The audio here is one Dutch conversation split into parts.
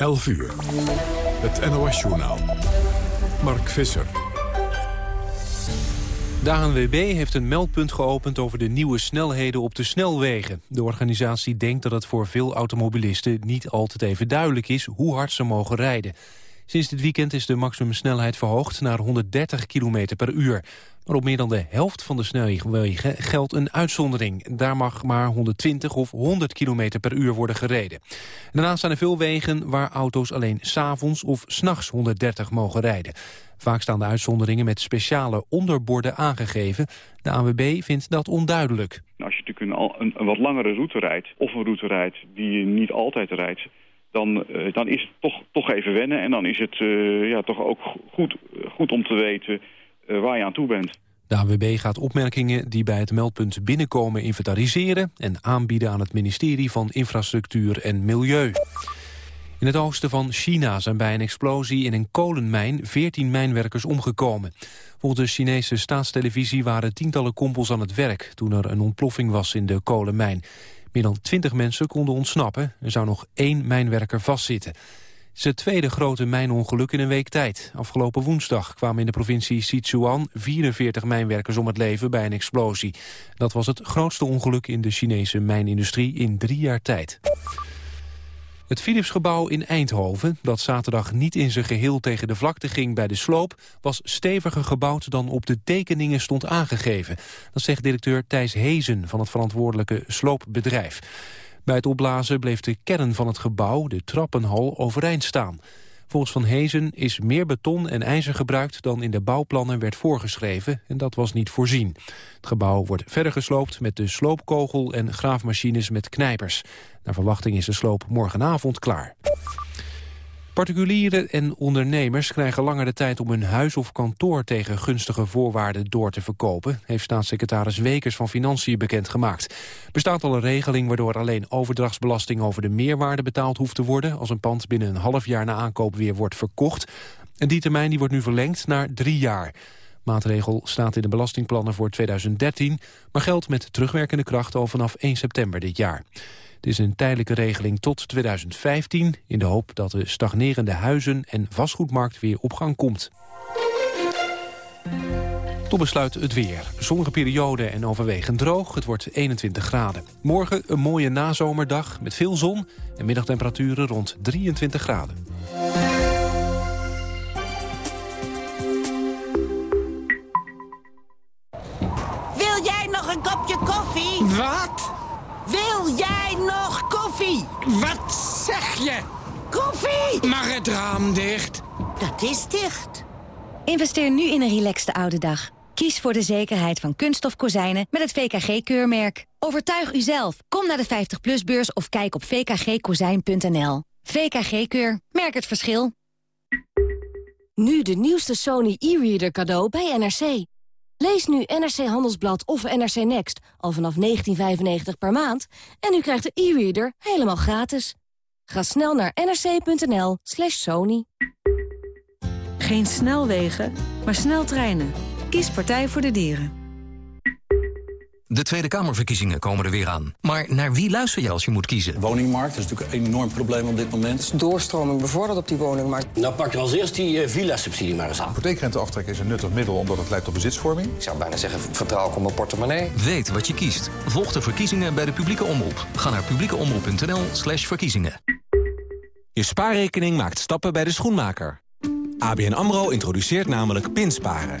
11 uur. Het NOS-journaal. Mark Visser. De ANWB heeft een meldpunt geopend over de nieuwe snelheden op de snelwegen. De organisatie denkt dat het voor veel automobilisten niet altijd even duidelijk is hoe hard ze mogen rijden. Sinds dit weekend is de maximumsnelheid verhoogd naar 130 km per uur. Maar op meer dan de helft van de snelwegen geldt een uitzondering. Daar mag maar 120 of 100 km per uur worden gereden. Daarnaast zijn er veel wegen waar auto's alleen s'avonds of s'nachts 130 mogen rijden. Vaak staan de uitzonderingen met speciale onderborden aangegeven. De ANWB vindt dat onduidelijk. Als je natuurlijk een, een, wat langere route rijdt, of een route rijdt die je niet altijd rijdt dan, uh, dan is het toch, toch even wennen. En dan is het uh, ja, toch ook goed, goed om te weten uh, waar je aan toe bent. De AWB gaat opmerkingen die bij het meldpunt binnenkomen inventariseren... en aanbieden aan het ministerie van Infrastructuur en Milieu. In het oosten van China zijn bij een explosie in een kolenmijn 14 mijnwerkers omgekomen. Volgens de Chinese staatstelevisie waren tientallen kompels aan het werk... toen er een ontploffing was in de kolenmijn. Meer dan 20 mensen konden ontsnappen. Er zou nog één mijnwerker vastzitten. Het is het tweede grote mijnongeluk in een week tijd. Afgelopen woensdag kwamen in de provincie Sichuan 44 mijnwerkers om het leven bij een explosie. Dat was het grootste ongeluk in de Chinese mijnindustrie in drie jaar tijd. Het Philipsgebouw in Eindhoven, dat zaterdag niet in zijn geheel tegen de vlakte ging bij de sloop, was steviger gebouwd dan op de tekeningen stond aangegeven. Dat zegt directeur Thijs Hezen van het verantwoordelijke sloopbedrijf. Bij het opblazen bleef de kern van het gebouw, de trappenhal, overeind staan. Volgens Van Hezen is meer beton en ijzer gebruikt dan in de bouwplannen werd voorgeschreven en dat was niet voorzien. Het gebouw wordt verder gesloopt met de sloopkogel en graafmachines met knijpers. Naar verwachting is de sloop morgenavond klaar. Particulieren en ondernemers krijgen langer de tijd om hun huis of kantoor tegen gunstige voorwaarden door te verkopen, heeft staatssecretaris Wekers van Financiën bekendgemaakt. Bestaat al een regeling waardoor alleen overdrachtsbelasting over de meerwaarde betaald hoeft te worden als een pand binnen een half jaar na aankoop weer wordt verkocht. En die termijn die wordt nu verlengd naar drie jaar. Maatregel staat in de belastingplannen voor 2013, maar geldt met terugwerkende kracht al vanaf 1 september dit jaar. Het is een tijdelijke regeling tot 2015... in de hoop dat de stagnerende huizen- en vastgoedmarkt weer op gang komt. Tot besluit het weer. Zonnige periode en overwegend droog. Het wordt 21 graden. Morgen een mooie nazomerdag met veel zon... en middagtemperaturen rond 23 graden. Wil jij nog een kopje koffie? Wat? Wil jij nog koffie? Wat zeg je? Koffie! Mag het raam dicht? Dat is dicht. Investeer nu in een relaxte oude dag. Kies voor de zekerheid van kunststof kozijnen met het VKG-keurmerk. Overtuig uzelf. Kom naar de 50PLUS-beurs of kijk op vkgkozijn.nl. VKG-keur. Merk het verschil. Nu de nieuwste Sony e-reader cadeau bij NRC. Lees nu NRC Handelsblad of NRC Next al vanaf 19,95 per maand... en u krijgt de e-reader helemaal gratis. Ga snel naar nrc.nl slash sony. Geen snelwegen, maar sneltreinen. Kies Partij voor de Dieren. De Tweede Kamerverkiezingen komen er weer aan. Maar naar wie luister je als je moet kiezen? Woningmarkt is natuurlijk een enorm probleem op dit moment. Doorstroming bevorderd op die woningmarkt. Nou pak je als eerst die uh, villa-subsidie maar eens aan. Hypotheekrenteaftrek is een nuttig middel omdat het leidt tot bezitsvorming. Ik zou bijna zeggen vertrouwen op mijn portemonnee. Weet wat je kiest. Volg de verkiezingen bij de publieke omroep. Ga naar publiekeomroep.nl slash verkiezingen. Je spaarrekening maakt stappen bij de schoenmaker. ABN AMRO introduceert namelijk pinsparen.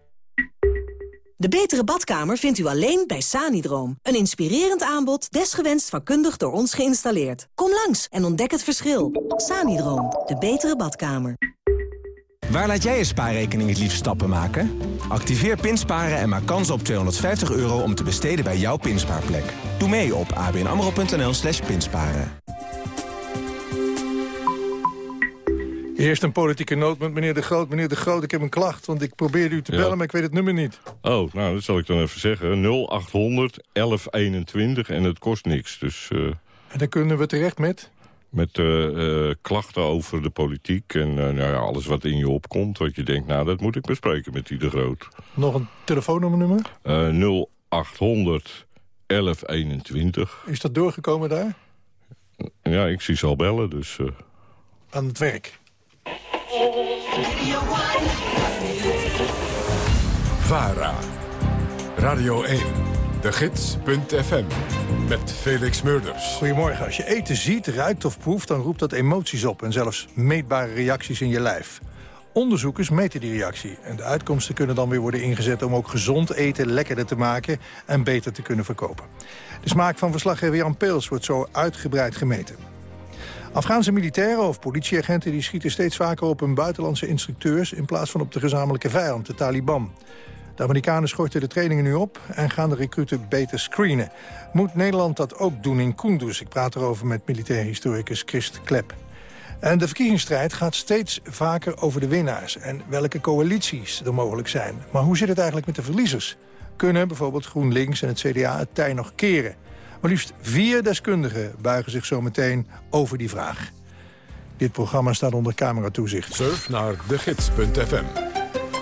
De betere badkamer vindt u alleen bij Sanidroom. Een inspirerend aanbod, desgewenst vakkundig door ons geïnstalleerd. Kom langs en ontdek het verschil. Sanidroom, de betere badkamer. Waar laat jij je spaarrekening het liefst stappen maken? Activeer Pinsparen en maak kans op 250 euro om te besteden bij jouw pinspaarplek. Doe mee op abnamro.nl slash pinsparen. Eerst een politieke noot met meneer De Groot. Meneer De Groot, ik heb een klacht, want ik probeerde u te bellen, maar ik weet het nummer niet. Oh, nou, dat zal ik dan even zeggen. 0800 1121 en het kost niks. Dus, uh... En dan kunnen we terecht met? Met uh, klachten over de politiek en nou ja, alles wat in je opkomt. Wat je denkt, nou, dat moet ik bespreken met die De Groot. Nog een telefoonnummer? 0800 1121. Is dat doorgekomen daar? Ja, ik zie ze al bellen, dus... Aan het werk. VARA. Radio 1. De Gids.fm. Met Felix Murders. Goedemorgen. Als je eten ziet, ruikt of proeft... dan roept dat emoties op en zelfs meetbare reacties in je lijf. Onderzoekers meten die reactie. En de uitkomsten kunnen dan weer worden ingezet... om ook gezond eten lekkerder te maken en beter te kunnen verkopen. De smaak van verslaggever Jan Peels wordt zo uitgebreid gemeten. Afghaanse militairen of politieagenten die schieten steeds vaker op hun buitenlandse instructeurs... in plaats van op de gezamenlijke vijand, de Taliban. De Amerikanen schorten de trainingen nu op en gaan de recruten beter screenen. Moet Nederland dat ook doen in Kunduz? Ik praat erover met militair historicus Christ Klep. En de verkiezingsstrijd gaat steeds vaker over de winnaars... en welke coalities er mogelijk zijn. Maar hoe zit het eigenlijk met de verliezers? Kunnen bijvoorbeeld GroenLinks en het CDA het tij nog keren? Maar liefst vier deskundigen buigen zich zo meteen over die vraag. Dit programma staat onder cameratoezicht. Surf naar degids.fm.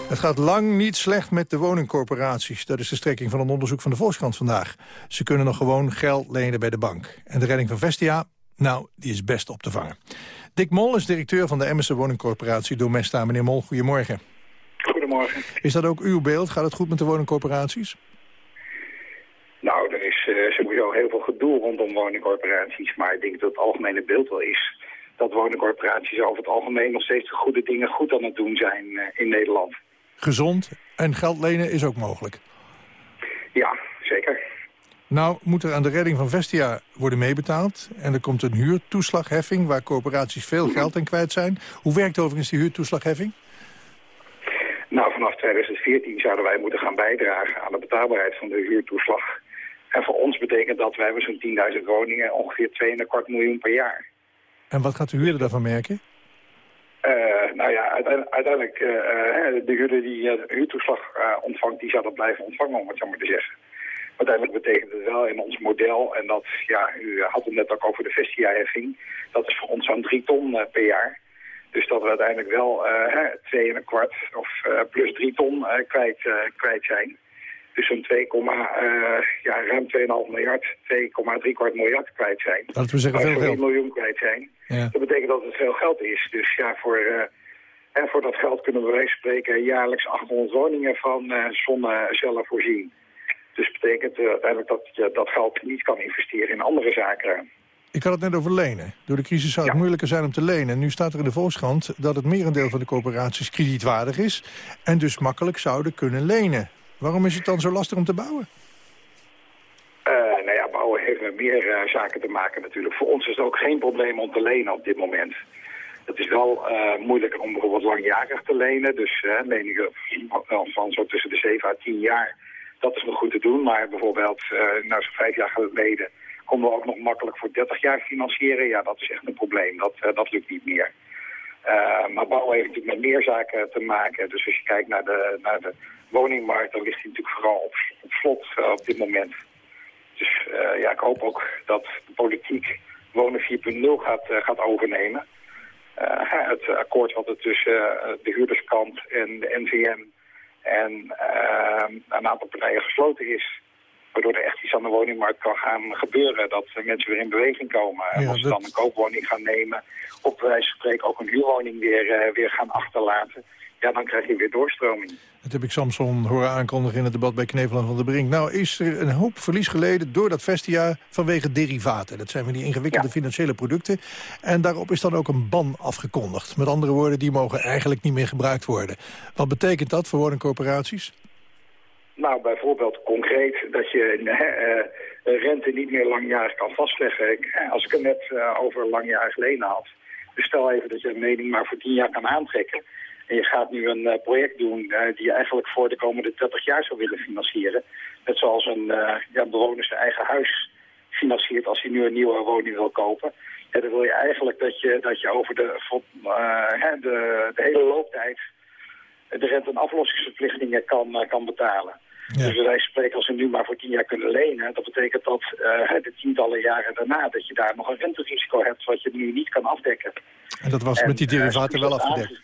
Het gaat lang niet slecht met de woningcorporaties. Dat is de strekking van een onderzoek van de Volkskrant vandaag. Ze kunnen nog gewoon geld lenen bij de bank. En de redding van Vestia, nou, die is best op te vangen. Dick Mol is directeur van de Emmerse woningcorporatie Domesta. Meneer Mol, goedemorgen. Goedemorgen. Is dat ook uw beeld? Gaat het goed met de woningcorporaties? Nou, is sowieso heel veel gedoe rondom woningcorporaties. Maar ik denk dat het algemene beeld wel is dat woningcorporaties over het algemeen nog steeds de goede dingen goed aan het doen zijn uh, in Nederland. Gezond en geld lenen is ook mogelijk? Ja, zeker. Nou moet er aan de redding van Vestia worden meebetaald. En er komt een huurtoeslagheffing waar corporaties veel geld in kwijt zijn. Hoe werkt overigens die huurtoeslagheffing? Nou, vanaf 2014 zouden wij moeten gaan bijdragen aan de betaalbaarheid van de huurtoeslag. En voor ons betekent dat, wij hebben zo'n 10.000 woningen, ongeveer 2,25 miljoen per jaar. En wat gaat de huurder daarvan merken? Uh, nou ja, uiteindelijk, uh, de huurder die de huurtoeslag ontvangt, die zou dat blijven ontvangen, om het zo maar te zeggen. Uiteindelijk betekent het wel in ons model, en dat, ja, u had het net ook over de Vestia-heffing, dat is voor ons zo'n 3 ton per jaar. Dus dat we uiteindelijk wel twee en een kwart of plus 3 ton kwijt, kwijt zijn. Dus zo'n 2, ja, ruim 2,5 miljard, 2,3 kwart miljard kwijt zijn. Dat we zeggen veel geld. miljoen kwijt zijn. Ja. Dat betekent dat het veel geld is. Dus ja, voor, uh, voor dat geld kunnen we wijze spreken jaarlijks 800 woningen van uh, zonnecellen voorzien. Dus betekent uh, uiteindelijk dat je dat geld niet kan investeren in andere zaken. Ik had het net over lenen. Door de crisis zou het ja. moeilijker zijn om te lenen. En nu staat er in de Volkskrant dat het merendeel van de corporaties kredietwaardig is... en dus makkelijk zouden kunnen lenen. Waarom is het dan zo lastig om te bouwen? Uh, nou ja, bouwen heeft met meer uh, zaken te maken natuurlijk. Voor ons is het ook geen probleem om te lenen op dit moment. Het is wel uh, moeilijker om bijvoorbeeld langjarig te lenen. Dus leningen van, van zo tussen de 7 à 10 jaar. Dat is nog goed te doen. Maar bijvoorbeeld, nou zo'n vijf jaar geleden... konden we ook nog makkelijk voor 30 jaar financieren. Ja, dat is echt een probleem. Dat, dat lukt niet meer. Uh, maar bouwen heeft natuurlijk met meer zaken te maken. Dus als je kijkt naar de, naar de woningmarkt, dan ligt die natuurlijk vooral op, op slot uh, op dit moment. Dus uh, ja, ik hoop ook dat de politiek Wonen 4.0 gaat, gaat overnemen. het akkoord wat er tussen de huurderskant en de NVM en een aantal partijen gesloten is waardoor er echt iets aan de woningmarkt kan gaan gebeuren. Dat mensen weer in beweging komen. En als ze dat... dan een koopwoning gaan nemen, op wijze van spreken ook een huurwoning weer, uh, weer gaan achterlaten. Ja, dan krijg je weer doorstroming. Dat heb ik Samson horen aankondigen in het debat bij Kneveland van der Brink. Nou is er een hoop verlies geleden door dat Vestia vanwege derivaten. Dat zijn van die ingewikkelde ja. financiële producten. En daarop is dan ook een ban afgekondigd. Met andere woorden, die mogen eigenlijk niet meer gebruikt worden. Wat betekent dat voor woningcorporaties? Nou, bijvoorbeeld concreet dat je uh, rente niet meer langjarig kan vastleggen. Ik, als ik het net uh, over langjarig lenen had. Dus stel even dat je een lening maar voor 10 jaar kan aantrekken. En je gaat nu een project doen die je eigenlijk voor de komende 30 jaar zou willen financieren. Net zoals een ja, bewoner zijn eigen huis geïnteresseerd als hij nu een nieuwe woning wil kopen. Dan wil je eigenlijk dat je, dat je over de, de, de hele looptijd de rente- en aflossingsverplichtingen kan, kan betalen. Dus wij spreken als we nu maar voor tien jaar kunnen lenen. Dat betekent dat uh, de tientallen jaren daarna dat je daar nog een renterisico hebt wat je nu niet kan afdekken. En dat was en, met die derivaten wel afgedekt?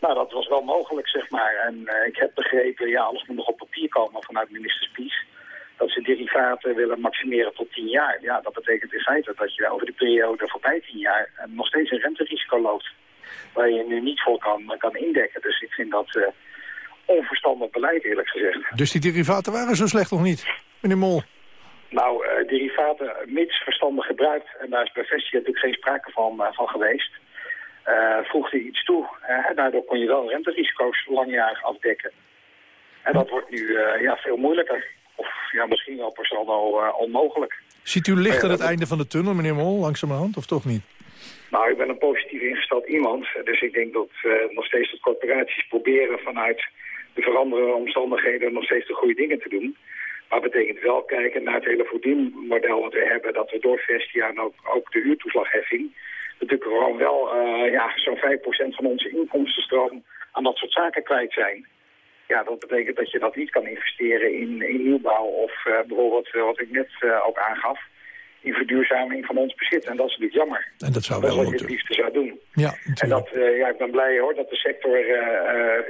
Nou, dat was wel mogelijk, zeg maar. En uh, ik heb begrepen, ja, alles moet nog op papier komen vanuit minister Spies. Dat ze derivaten willen maximeren tot 10 jaar. Ja, dat betekent in feite dat je over de periode voorbij 10 jaar nog steeds een renterisico loopt. Waar je nu niet voor kan, kan indekken. Dus ik vind dat uh, onverstandig beleid, eerlijk gezegd. Dus die derivaten waren zo slecht nog niet, meneer Mol? Nou, uh, derivaten mits verstandig gebruikt. En daar is bij Vestia natuurlijk geen sprake van, uh, van geweest. Uh, voegde iets toe. Daardoor kon je wel renterisico's langjarig afdekken. En dat wordt nu ja, veel moeilijker. Of ja, misschien wel per saldo onmogelijk. Ziet u licht aan het einde van de tunnel, meneer Mol, langzamerhand, of toch niet? Nou, ik ben een positief ingesteld iemand. Dus ik denk dat nog steeds dat corporaties proberen vanuit de veranderende omstandigheden nog steeds de goede dingen te doen. Maar dat betekent wel kijken naar het hele verdienmodel wat we hebben. Dat we door Vestia en ook, ook de huurtoeslagheffing natuurlijk gewoon wel uh, ja, zo'n 5% van onze inkomstenstroom aan dat soort zaken kwijt zijn. Ja, dat betekent dat je dat niet kan investeren in, in nieuwbouw of uh, bijvoorbeeld wat ik net ook aangaf, in verduurzaming van ons bezit. En dat is natuurlijk jammer. En dat zou dat wel is wat je het liefste zou doen. Ja, en dat, ja, ik ben blij hoor dat de sector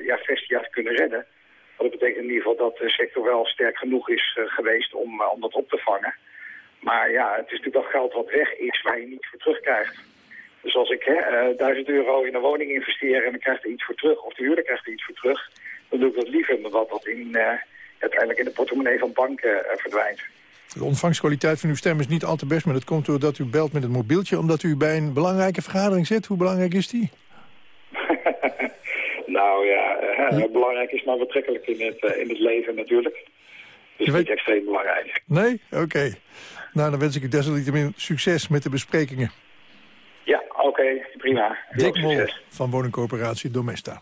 ja, Vestia kunnen redden. Dat betekent in ieder geval dat de sector wel sterk genoeg is geweest om, om dat op te vangen. Maar ja, het is natuurlijk wel geld wat weg is waar je niet voor terugkrijgt. Dus als ik hè, 1000 euro in een woning investeer en dan krijg er iets voor terug, of de huurder krijgt er iets voor terug, dan doe ik dat liever dan dat dat in, uh, uiteindelijk in de portemonnee van banken uh, verdwijnt. De ontvangstkwaliteit van uw stem is niet al te best, maar dat komt doordat u belt met het mobieltje, omdat u bij een belangrijke vergadering zit. Hoe belangrijk is die? nou ja, uh, belangrijk is maar betrekkelijk in het, in het leven natuurlijk. Dus weet... niet extreem belangrijk. Nee? Oké. Okay. Nou, dan wens ik u desalniettemin succes met de besprekingen. Ja, oké, okay, prima. Dick Mol van woningcorporatie Domesta.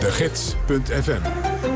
De Gids.fm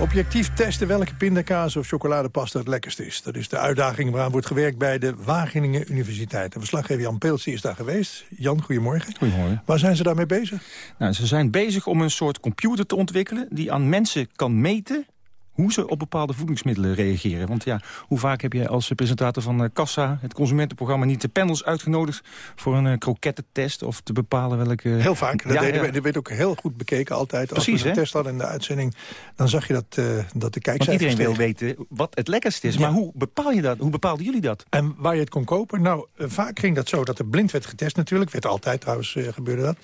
Objectief testen welke pindakaas of chocoladepasta het lekkerst is. Dat is de uitdaging waaraan wordt gewerkt bij de Wageningen Universiteit. De verslaggever Jan Peeltje is daar geweest. Jan, goedemorgen. Goedemorgen. Waar zijn ze daarmee bezig? Nou, ze zijn bezig om een soort computer te ontwikkelen... die aan mensen kan meten hoe ze op bepaalde voedingsmiddelen reageren. Want ja, hoe vaak heb je als presentator van uh, Kassa, het consumentenprogramma, niet de panels uitgenodigd voor een uh, krokettentest of te bepalen welke... Heel vaak. Dat, ja, deden ja. We, dat werd ook heel goed bekeken altijd. Precies, als we een test hadden in de uitzending, dan zag je dat, uh, dat de kijkcijfers... Want iedereen wil weten wat het lekkerst is. Ja. Maar hoe bepaal je dat? Hoe bepaalden jullie dat? En waar je het kon kopen? Nou, vaak ging dat zo dat er blind werd getest natuurlijk. Werd altijd trouwens, gebeurde dat.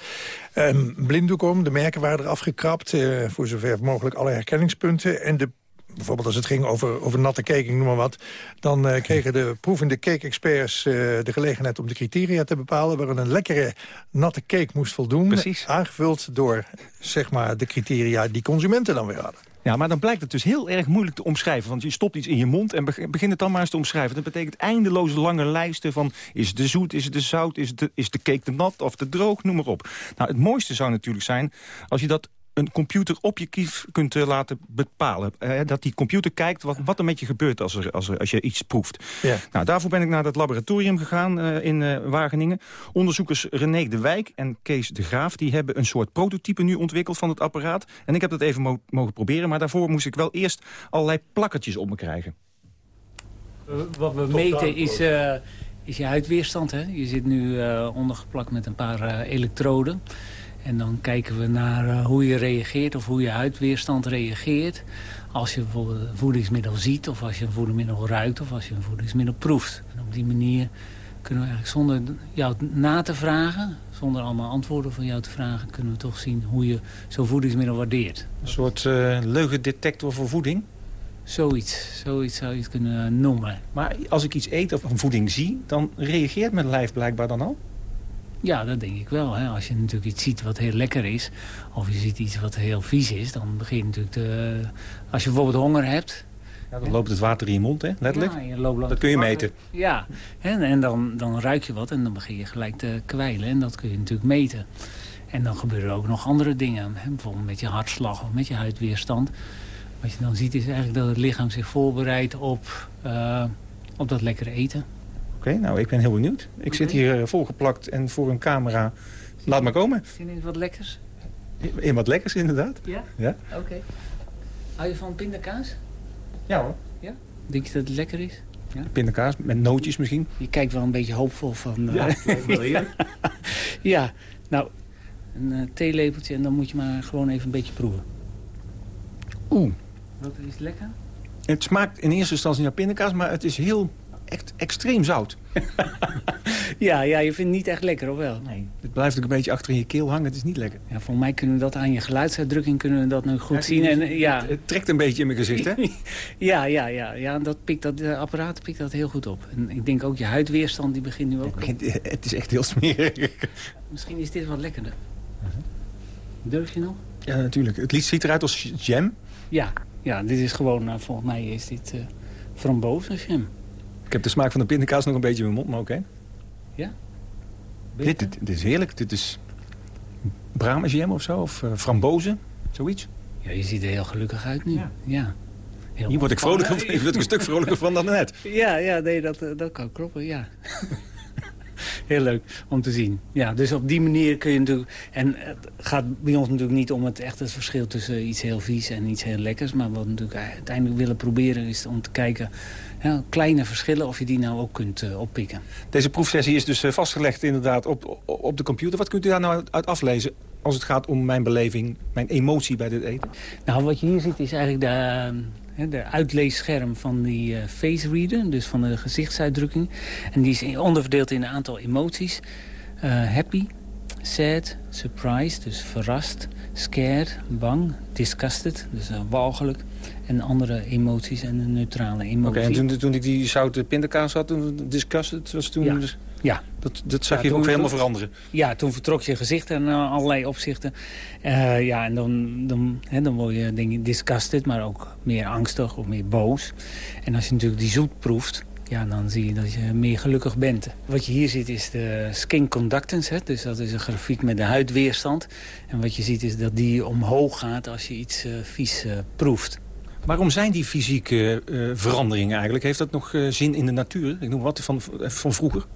Um, blinddoek om, de merken waren eraf gekrapt. voor zover mogelijk alle herkenningspunten. En de bijvoorbeeld als het ging over, over natte cake, noem maar wat... dan uh, kregen de proevende cake-experts uh, de gelegenheid om de criteria te bepalen... waarin een lekkere natte cake moest voldoen. Precies. Aangevuld door zeg maar, de criteria die consumenten dan weer hadden. Ja, maar dan blijkt het dus heel erg moeilijk te omschrijven. Want je stopt iets in je mond en begin het dan maar eens te omschrijven. Dat betekent eindeloze lange lijsten van... is het te zoet, is het te zout, is, het de, is de cake te nat of te droog, noem maar op. Nou, het mooiste zou natuurlijk zijn als je dat een computer objectief kunt uh, laten bepalen. Uh, dat die computer kijkt wat, wat er met je gebeurt als, er, als, er, als je iets proeft. Ja. Nou, daarvoor ben ik naar het laboratorium gegaan uh, in Wageningen. Onderzoekers René de Wijk en Kees de Graaf... die hebben een soort prototype nu ontwikkeld van het apparaat. En ik heb dat even mo mogen proberen. Maar daarvoor moest ik wel eerst allerlei plakkertjes op me krijgen. wat we meten is... is je huidweerstand. Hè? Je zit nu ondergeplakt met een paar elektroden. En dan kijken we naar uh, hoe je reageert of hoe je huidweerstand reageert. Als je bijvoorbeeld een voedingsmiddel ziet of als je een voedingsmiddel ruikt of als je een voedingsmiddel proeft. En op die manier kunnen we eigenlijk zonder jou na te vragen, zonder allemaal antwoorden van jou te vragen, kunnen we toch zien hoe je zo'n voedingsmiddel waardeert. Een soort uh, leugendetector voor voeding? Zoiets, zoiets zou je het kunnen noemen. Maar als ik iets eet of een voeding zie, dan reageert mijn lijf blijkbaar dan al? Ja, dat denk ik wel. Hè. Als je natuurlijk iets ziet wat heel lekker is... of je ziet iets wat heel vies is... dan begin je natuurlijk te... Als je bijvoorbeeld honger hebt... Ja, dan loopt het water in je mond, hè? letterlijk. Ja, loopt dat kun je meten. Ja, en, en dan, dan ruik je wat en dan begin je gelijk te kwijlen. En dat kun je natuurlijk meten. En dan gebeuren er ook nog andere dingen. Hè? Bijvoorbeeld met je hartslag of met je huidweerstand. Wat je dan ziet is eigenlijk dat het lichaam zich voorbereidt op, uh, op dat lekkere eten. Oké, nou ik ben heel benieuwd. Ik zit hier uh, volgeplakt en voor een camera. Laat maar komen. Zin in wat lekkers? In wat lekkers inderdaad. Ja? Ja. Oké. Okay. Hou je van pindakaas? Ja hoor. Ja? Denk je dat het lekker is? Ja? Pindakaas, met nootjes misschien. Je kijkt wel een beetje hoopvol van... Uh... Ja, wil je? ja, nou, een uh, theelepeltje en dan moet je maar gewoon even een beetje proeven. Oeh. Wat is lekker? Het smaakt in eerste instantie naar pindakaas, maar het is heel echt extreem zout. ja, ja, je vindt het niet echt lekker, of wel? Nee. Het blijft ook een beetje achter in je keel hangen, het is niet lekker. Ja, volgens mij kunnen we dat aan je geluidsuitdrukking kunnen we dat nu goed ja, zien. En, ja. Het, het, trekt een beetje in mijn gezicht, hè? ja, ja, ja, ja dat pikt dat, de apparaat pikt dat heel goed op. En ik denk ook je huidweerstand, die begint nu ook... Het, begint, het is echt heel smerig. Misschien is dit wat lekkerder. Durf je nog? Ja, natuurlijk. Het liefst ziet eruit als jam. Ja, ja dit is gewoon, uh, volgens mij is dit uh, frambozenjam. Ik heb de smaak van de pindakaas nog een beetje in mijn mond, maar oké. Okay. Ja? Dit, dit, dit, is heerlijk. Dit is bramenjam of zo, of uh, frambozen, zoiets. Ja, je ziet er heel gelukkig uit nu. Ja. ja. Heel Hier word ik, vrolijker, hier word ik een stuk vrolijker van dan net. Ja, ja nee, dat, dat kan kloppen, ja. heel leuk om te zien. Ja, dus op die manier kun je natuurlijk... En het gaat bij ons natuurlijk niet om het echt het verschil tussen iets heel vies en iets heel lekkers. Maar wat we natuurlijk uiteindelijk willen proberen is om te kijken... Ja, kleine verschillen, of je die nou ook kunt uh, oppikken. Deze proefsessie is dus uh, vastgelegd inderdaad op, op de computer. Wat kunt u daar nou uit aflezen als het gaat om mijn beleving, mijn emotie bij dit eten? Nou, wat je hier ziet is eigenlijk de, de uitleesscherm van die face reader, dus van de gezichtsuitdrukking. En die is onderverdeeld in een aantal emoties. happy, sad, surprised, dus verrast, scared, bang, disgusted, dus uh, walgelijk. En andere emoties en een neutrale emotie. Oké, okay, en toen, toen ik die zoute pindakaas had, toen disgusted, was toen... Ja. Dus, ja. Dat, dat zag ja, je ook helemaal veranderen. Ja, toen vertrok je gezicht in uh, allerlei opzichten. Uh, ja, en dan, dan, hè, dan word je denk ik disgusted, maar ook meer angstig of meer boos. En als je natuurlijk die zoet proeft, ja, dan zie je dat je meer gelukkig bent. Wat je hier ziet is de skin conductance. Hè? Dus dat is een grafiek met de huidweerstand. En wat je ziet is dat die omhoog gaat als je iets uh, vies uh, proeft. Waarom zijn die fysieke uh, veranderingen eigenlijk? Heeft dat nog zin in de natuur? Ik noem wat van, van vroeger?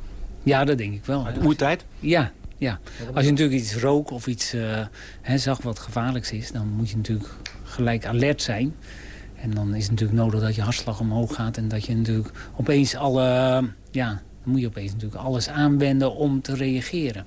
Ja, dat denk ik wel. Uit de oertijd? Ja, ja. Als je natuurlijk iets rook of iets hè, zag wat gevaarlijks is... dan moet je natuurlijk gelijk alert zijn... En dan is het natuurlijk nodig dat je hartslag omhoog gaat... en dat je natuurlijk opeens alle... Ja, dan moet je opeens natuurlijk alles aanwenden om te reageren.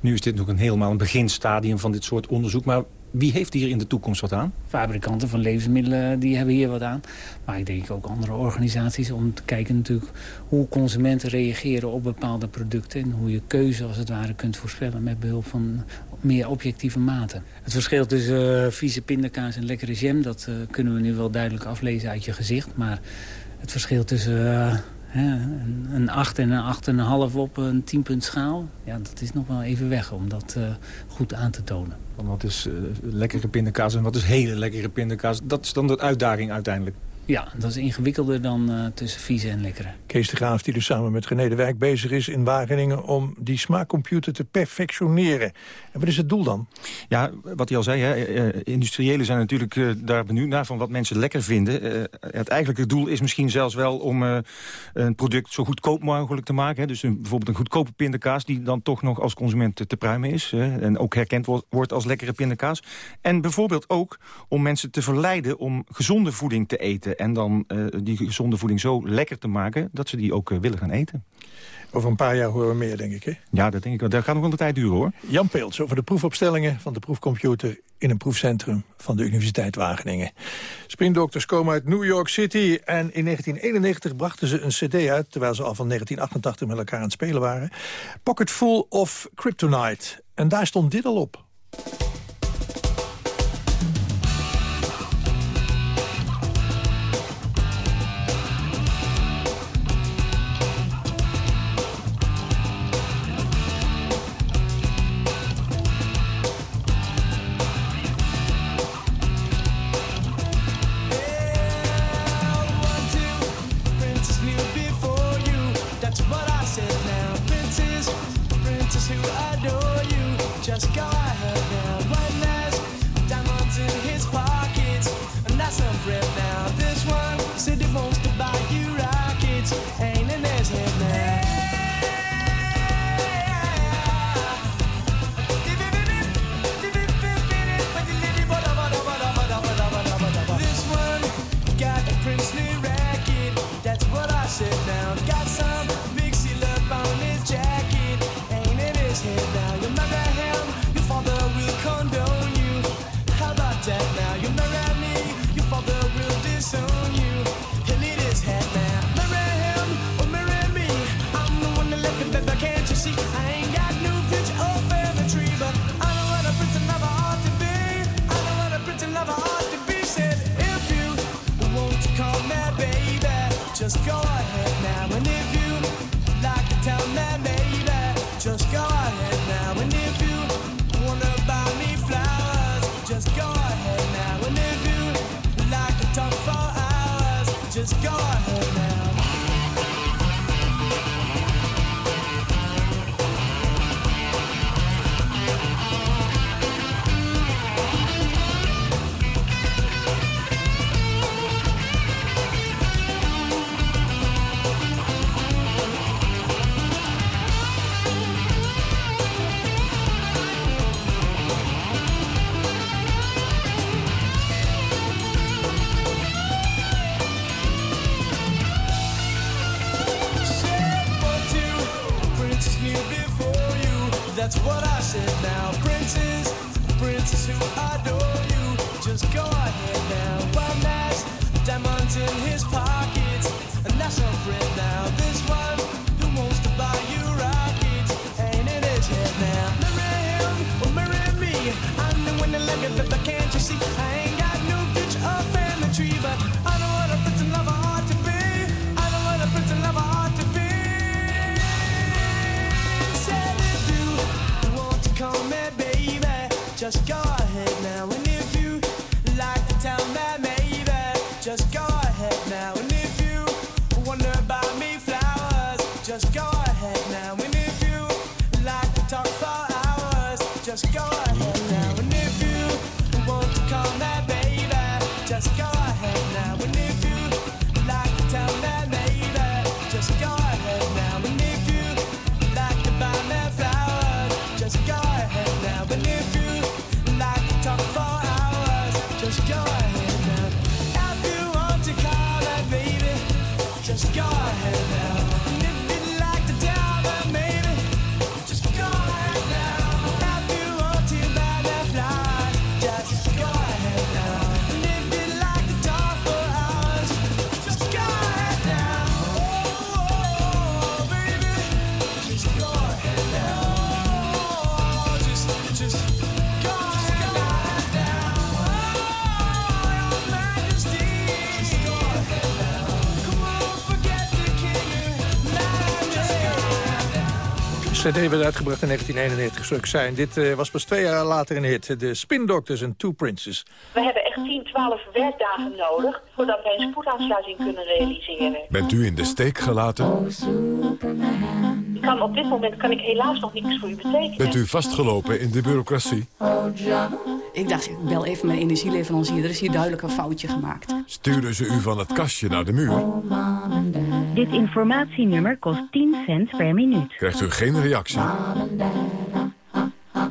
Nu is dit nog een helemaal een beginstadium van dit soort onderzoek... maar wie heeft hier in de toekomst wat aan? Fabrikanten van levensmiddelen die hebben hier wat aan. Maar ik denk ook andere organisaties om te kijken natuurlijk... hoe consumenten reageren op bepaalde producten... en hoe je keuze als het ware kunt voorspellen... met behulp van meer objectieve maten. Het verschil tussen uh, vieze pindakaas en lekkere jam... dat uh, kunnen we nu wel duidelijk aflezen uit je gezicht. Maar het verschil tussen uh, een, een 8 en een 8,5 op een 10 punt schaal... Ja, dat is nog wel even weg om dat goed aan te tonen. Wat is lekkere pindakaas en wat is hele lekkere pindakaas? Dat is dan de uitdaging uiteindelijk. Ja, dat is ingewikkelder dan uh, tussen vieze en lekkere. Kees de Graaf die dus samen met René de Wijk bezig is in Wageningen... om die smaakcomputer te perfectioneren. En wat is het doel dan? Ja, wat hij al zei, hè, uh, industriëlen zijn natuurlijk uh, daar benieuwd naar... van wat mensen lekker vinden. het eigenlijke doel is misschien zelfs wel om een product zo goedkoop mogelijk te maken. Hè. Dus een, bijvoorbeeld een goedkope pindakaas... die dan toch nog als consument te pruimen is. en ook herkend wordt, wordt als lekkere pindakaas. En bijvoorbeeld ook om mensen te verleiden om gezonde voeding te eten en dan uh, die gezonde voeding zo lekker te maken... dat ze die ook uh, willen gaan eten. Over een paar jaar horen we meer, denk ik, hè? Ja, dat denk ik wel. Dat gaat nog wel de tijd duren, hoor. Jan Peels over de proefopstellingen van de proefcomputer... in een proefcentrum van de Universiteit Wageningen. Springdokters komen uit New York City... en in 1991 brachten ze een cd uit... terwijl ze al van 1988 met elkaar aan het spelen waren. Pocket Full of Kryptonite. En daar stond dit al op. just go CD werd uitgebracht in 1991, zou ik zijn. Dit eh, was pas twee jaar later een hit. De Spin Doctors en Two Princes. We hebben echt 10, 12 werkdagen nodig voordat wij een spoedaansluiting kunnen realiseren. Bent u in de steek gelaten? Ik kan, op dit moment kan ik helaas nog niks voor u betekenen. Bent u vastgelopen in de bureaucratie? Ik dacht, ik bel even mijn energieleverancier. Er is hier duidelijk een foutje gemaakt. Sturen ze u van het kastje naar de muur? Dit informatienummer kost 10 cent per minuut. Krijgt u geen reactie?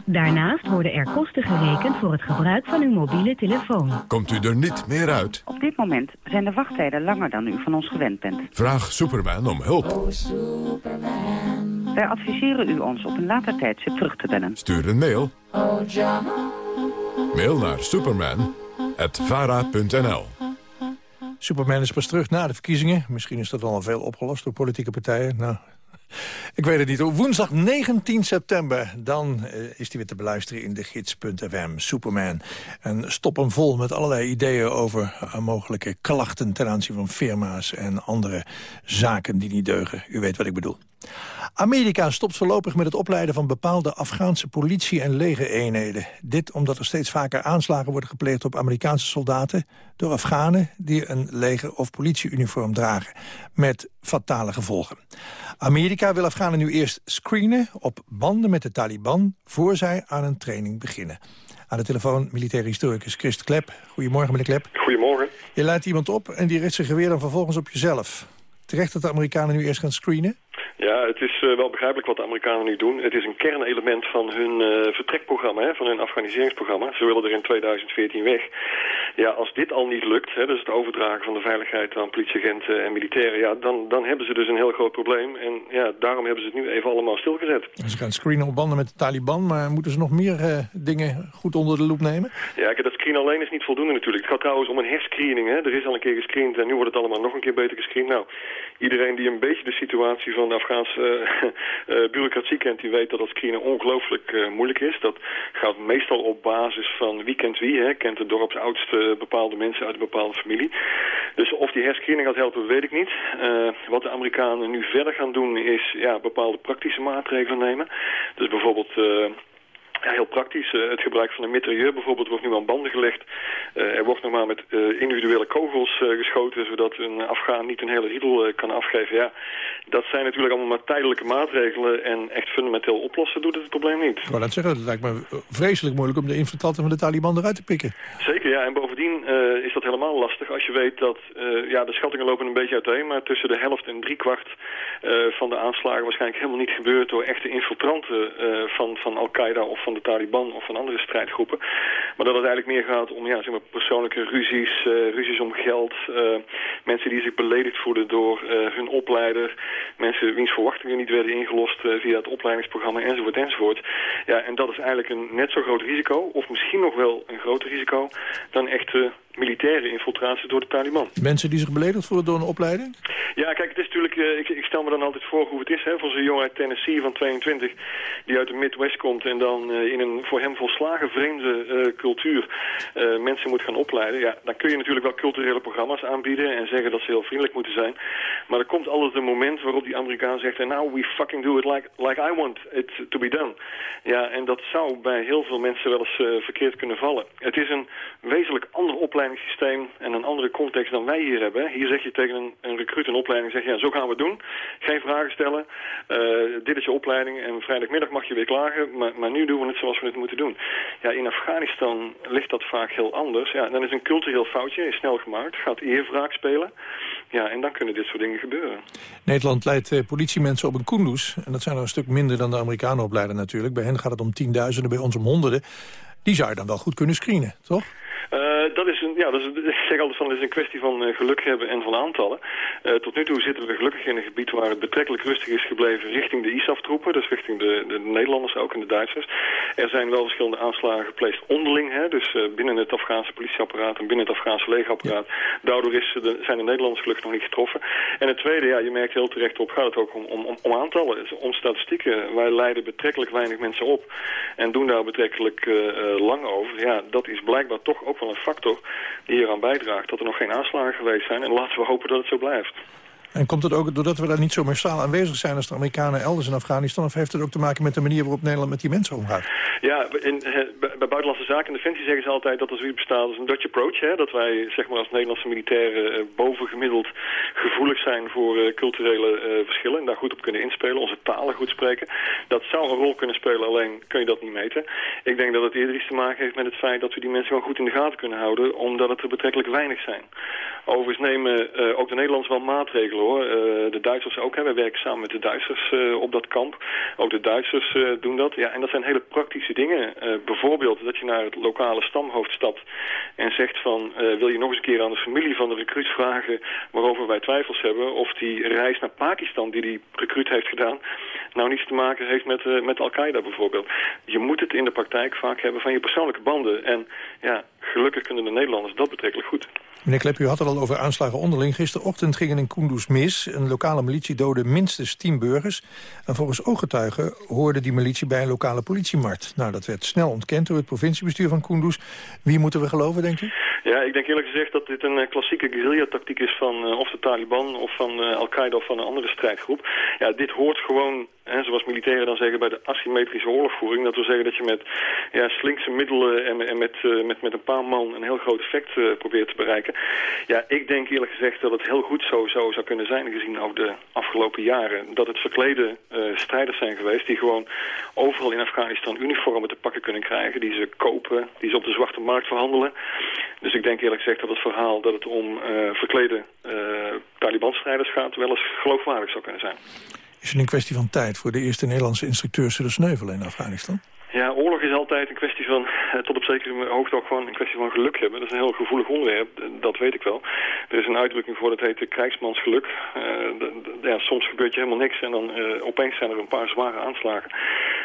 Daarnaast worden er kosten gerekend voor het gebruik van uw mobiele telefoon. Komt u er niet meer uit? Op dit moment zijn de wachttijden langer dan u van ons gewend bent. Vraag Superman om hulp. Wij adviseren u ons op een later tijdstip terug te bellen. Stuur een mail. Mail naar superman.vara.nl Superman is pas terug na de verkiezingen. Misschien is dat al veel opgelost door politieke partijen. Nou, ik weet het niet. Woensdag 19 september, dan eh, is hij weer te beluisteren in de gids.fm, Superman. En stop hem vol met allerlei ideeën over eh, mogelijke klachten... ten aanzien van firma's en andere zaken die niet deugen. U weet wat ik bedoel. Amerika stopt voorlopig met het opleiden van bepaalde Afghaanse politie- en legereenheden. Dit omdat er steeds vaker aanslagen worden gepleegd op Amerikaanse soldaten... door Afghanen die een leger- of politieuniform dragen. Met fatale gevolgen. Amerika wil Afghanen nu eerst screenen op banden met de Taliban... voor zij aan een training beginnen. Aan de telefoon militair historicus Christ Klep. Goedemorgen, meneer Klep. Goedemorgen. Je leidt iemand op en die richt zijn geweer dan vervolgens op jezelf. Terecht dat de Amerikanen nu eerst gaan screenen? Ja, het is eh, wel begrijpelijk wat de Amerikanen nu doen. Het is een kernelement van hun eh, vertrekprogramma, hè, van hun afghaniseringsprogramma. Ze willen er in 2014 weg. Ja, als dit al niet lukt, hè, dus het overdragen van de veiligheid aan politieagenten en militairen, ja, dan, dan hebben ze dus een heel groot probleem. En ja, daarom hebben ze het nu even allemaal stilgezet. Ze gaan screenen op banden met de Taliban, maar moeten ze nog meer eh, dingen goed onder de loep nemen? Ja, dat screen alleen is niet voldoende natuurlijk. Het gaat trouwens om een herscreening. Hè. Er is al een keer gescreend en nu wordt het allemaal nog een keer beter gescreend. Nou, iedereen die een beetje de situatie van de Afghaanse uh, bureaucratie kent, die weet dat dat screenen ongelooflijk uh, moeilijk is. Dat gaat meestal op basis van wie kent wie. Hè? Kent de dorpsoudste bepaalde mensen uit een bepaalde familie. Dus of die herscreening gaat helpen, weet ik niet. Wat de Amerikanen nu verder gaan doen is ja, bepaalde praktische maatregelen nemen. Dus bijvoorbeeld... Ja, heel praktisch. Uh, het gebruik van een mitrailleur bijvoorbeeld wordt nu aan banden gelegd. Uh, er wordt normaal met uh, individuele kogels geschoten... zodat een Afghaan niet een hele riedel kan afgeven. Ja, dat zijn natuurlijk allemaal maar tijdelijke maatregelen... en echt fundamenteel oplossen doet het het probleem niet. Ik wou dat zeggen, het lijkt me vreselijk moeilijk... om de infiltranten van de Taliban eruit te pikken. Zeker, ja. En bovendien is dat helemaal lastig als je weet dat... ja, de schattingen lopen een beetje uiteen... maar tussen de helft en driekwart van de aanslagen... waarschijnlijk helemaal niet gebeurd door echte infiltranten van, van Al-Qaeda... of van de Taliban of van andere strijdgroepen. Maar dat het eigenlijk meer gaat om ja, zeg maar, persoonlijke ruzies, ruzies om geld. Mensen die zich beledigd voelen door hun opleider. Mensen wiens verwachtingen niet werden ingelost via het opleidingsprogramma enzovoort enzovoort. Ja, en dat is eigenlijk een net zo groot risico, of misschien nog wel een groter risico, dan echte militaire infiltratie door de Taliban. Mensen die zich beledigd voelen door een opleiding? Ja, kijk, het is natuurlijk, uh, ik, ik, stel me dan altijd voor hoe het is, hè, voor zo'n jongen uit Tennessee van 22, die uit de Midwest komt en dan uh, in een voor hem volslagen vreemde uh, cultuur mensen moet gaan opleiden. Ja, dan kun je natuurlijk wel culturele programma's aanbieden en zeggen dat ze heel vriendelijk moeten zijn. Maar er komt altijd een moment waarop die Amerikaan zegt, now we fucking do it like, like I want it to be done. Ja, en dat zou bij heel veel mensen wel eens verkeerd kunnen vallen. Het is een wezenlijk andere opleiding opleidingssysteem en een andere context dan wij hier hebben. Hier zeg je tegen een, een recruit een opleiding, zeg je, ja, zo gaan we het doen. Geen vragen stellen. Uh, dit is je opleiding en vrijdagmiddag mag je weer klagen. Maar, maar nu doen we het zoals we het moeten doen. Ja, in Afghanistan ligt dat vaak heel anders. Ja, dan is een cultureel foutje, is snel gemaakt. Gaat eerwraak spelen. Ja, en dan kunnen dit soort dingen gebeuren. Nederland leidt eh, politiemensen op een Kunduz. En dat zijn er een stuk minder dan de Amerikanen opleiden natuurlijk. Bij hen gaat het om tienduizenden, bij ons om honderden. Die zou je dan wel goed kunnen screenen, toch? Uh, dat is een, ja, dat is, ik zeg altijd van, het is een kwestie van uh, geluk hebben en van aantallen. Uh, tot nu toe zitten we gelukkig in een gebied waar het betrekkelijk rustig is gebleven richting de ISAF-troepen, dus richting de, de Nederlanders ook en de Duitsers. Er zijn wel verschillende aanslagen gepleegd onderling, hè, dus binnen het Afghaanse politieapparaat en binnen het Afghaanse legeapparaat. Ja. Daardoor is de, zijn de Nederlanders gelukkig nog niet getroffen. En het tweede, ja, je merkt heel terecht op, gaat het ook om, om, om aantallen, om statistieken. Wij leiden betrekkelijk weinig mensen op en doen daar betrekkelijk lang over. Ja, dat is blijkbaar toch ook wel een factor die eraan bijdraagt dat er nog geen aanslagen geweest zijn. En laten we hopen dat het zo blijft. En komt het ook doordat we daar niet zo massaal aanwezig zijn als de Amerikanen elders in Afghanistan? Of heeft het ook te maken met de manier waarop Nederland met die mensen omgaat? Ja, in, bij Buitenlandse Zaken en Defensie zeggen ze altijd dat er zoiets bestaat als een Dutch approach. Hè? Dat wij zeg maar, als Nederlandse militairen uh, bovengemiddeld gevoelig zijn voor uh, culturele verschillen. En daar goed op kunnen inspelen, onze talen goed spreken. Dat zou een rol kunnen spelen, alleen kun je dat niet meten. Ik denk dat het eerder iets te maken heeft met het feit dat we die mensen gewoon goed in de gaten kunnen houden. Omdat het er betrekkelijk weinig zijn. Overigens nemen ook de Nederlanders wel maatregelen Uh, de Duitsers ook. Hè. We werken samen met de Duitsers uh, op dat kamp. Ook de Duitsers uh, doen dat. Ja, en dat zijn hele praktische dingen. bijvoorbeeld dat je naar het lokale stamhoofd stapt en zegt van... wil je nog eens een keer aan de familie van de recruit vragen waarover wij twijfels hebben... of die reis naar Pakistan die die recruit heeft gedaan... nou niets te maken heeft met, met Al-Qaeda bijvoorbeeld. Je moet het in de praktijk vaak hebben van je persoonlijke banden. En ja, gelukkig kunnen de Nederlanders dat betrekkelijk goed. Meneer Klep, u had het al over aanslagen onderling. Gisterochtend gingen in Kunduz mis. Een lokale militie doodde minstens tien burgers. En volgens ooggetuigen hoorde die militie bij een lokale politiemarkt. Nou, dat werd snel ontkend door het provinciebestuur van Kunduz. Wie moeten we geloven, denkt u? Ja, ik denk eerlijk gezegd dat dit een uh, klassieke guerrilla-tactiek is van uh, of de Taliban of van uh, Al-Qaeda of van een andere strijdgroep. Ja, dit hoort gewoon, zoals militairen dan zeggen, bij de asymmetrische oorlogvoering. Dat wil zeggen dat je met ja, slinkse middelen en, en met, met, met een paar man een heel groot effect probeert te bereiken. Ja, ik denk eerlijk gezegd dat het heel goed zo, zo zou kunnen zijn, gezien over de afgelopen jaren. Dat het verklede strijders zijn geweest die gewoon overal in Afghanistan uniformen te pakken kunnen krijgen. Die ze kopen, die ze op de zwarte markt verhandelen. Dus ik denk eerlijk gezegd dat het verhaal dat het om verklede Taliban-strijders gaat... wel eens geloofwaardig zou kunnen zijn. Is het een kwestie van tijd voor de eerste Nederlandse instructeurs zullen sneuvelen in Afghanistan? Ja, oorlog is altijd een kwestie van, eh, tot op zekere hoogte ook gewoon een kwestie van geluk hebben. Dat is een heel gevoelig onderwerp, dat weet ik wel. Er is een uitdrukking voor, dat heet de krijgsmansgeluk. Eh, ja, soms gebeurt je helemaal niks en dan eh, opeens zijn er een paar zware aanslagen.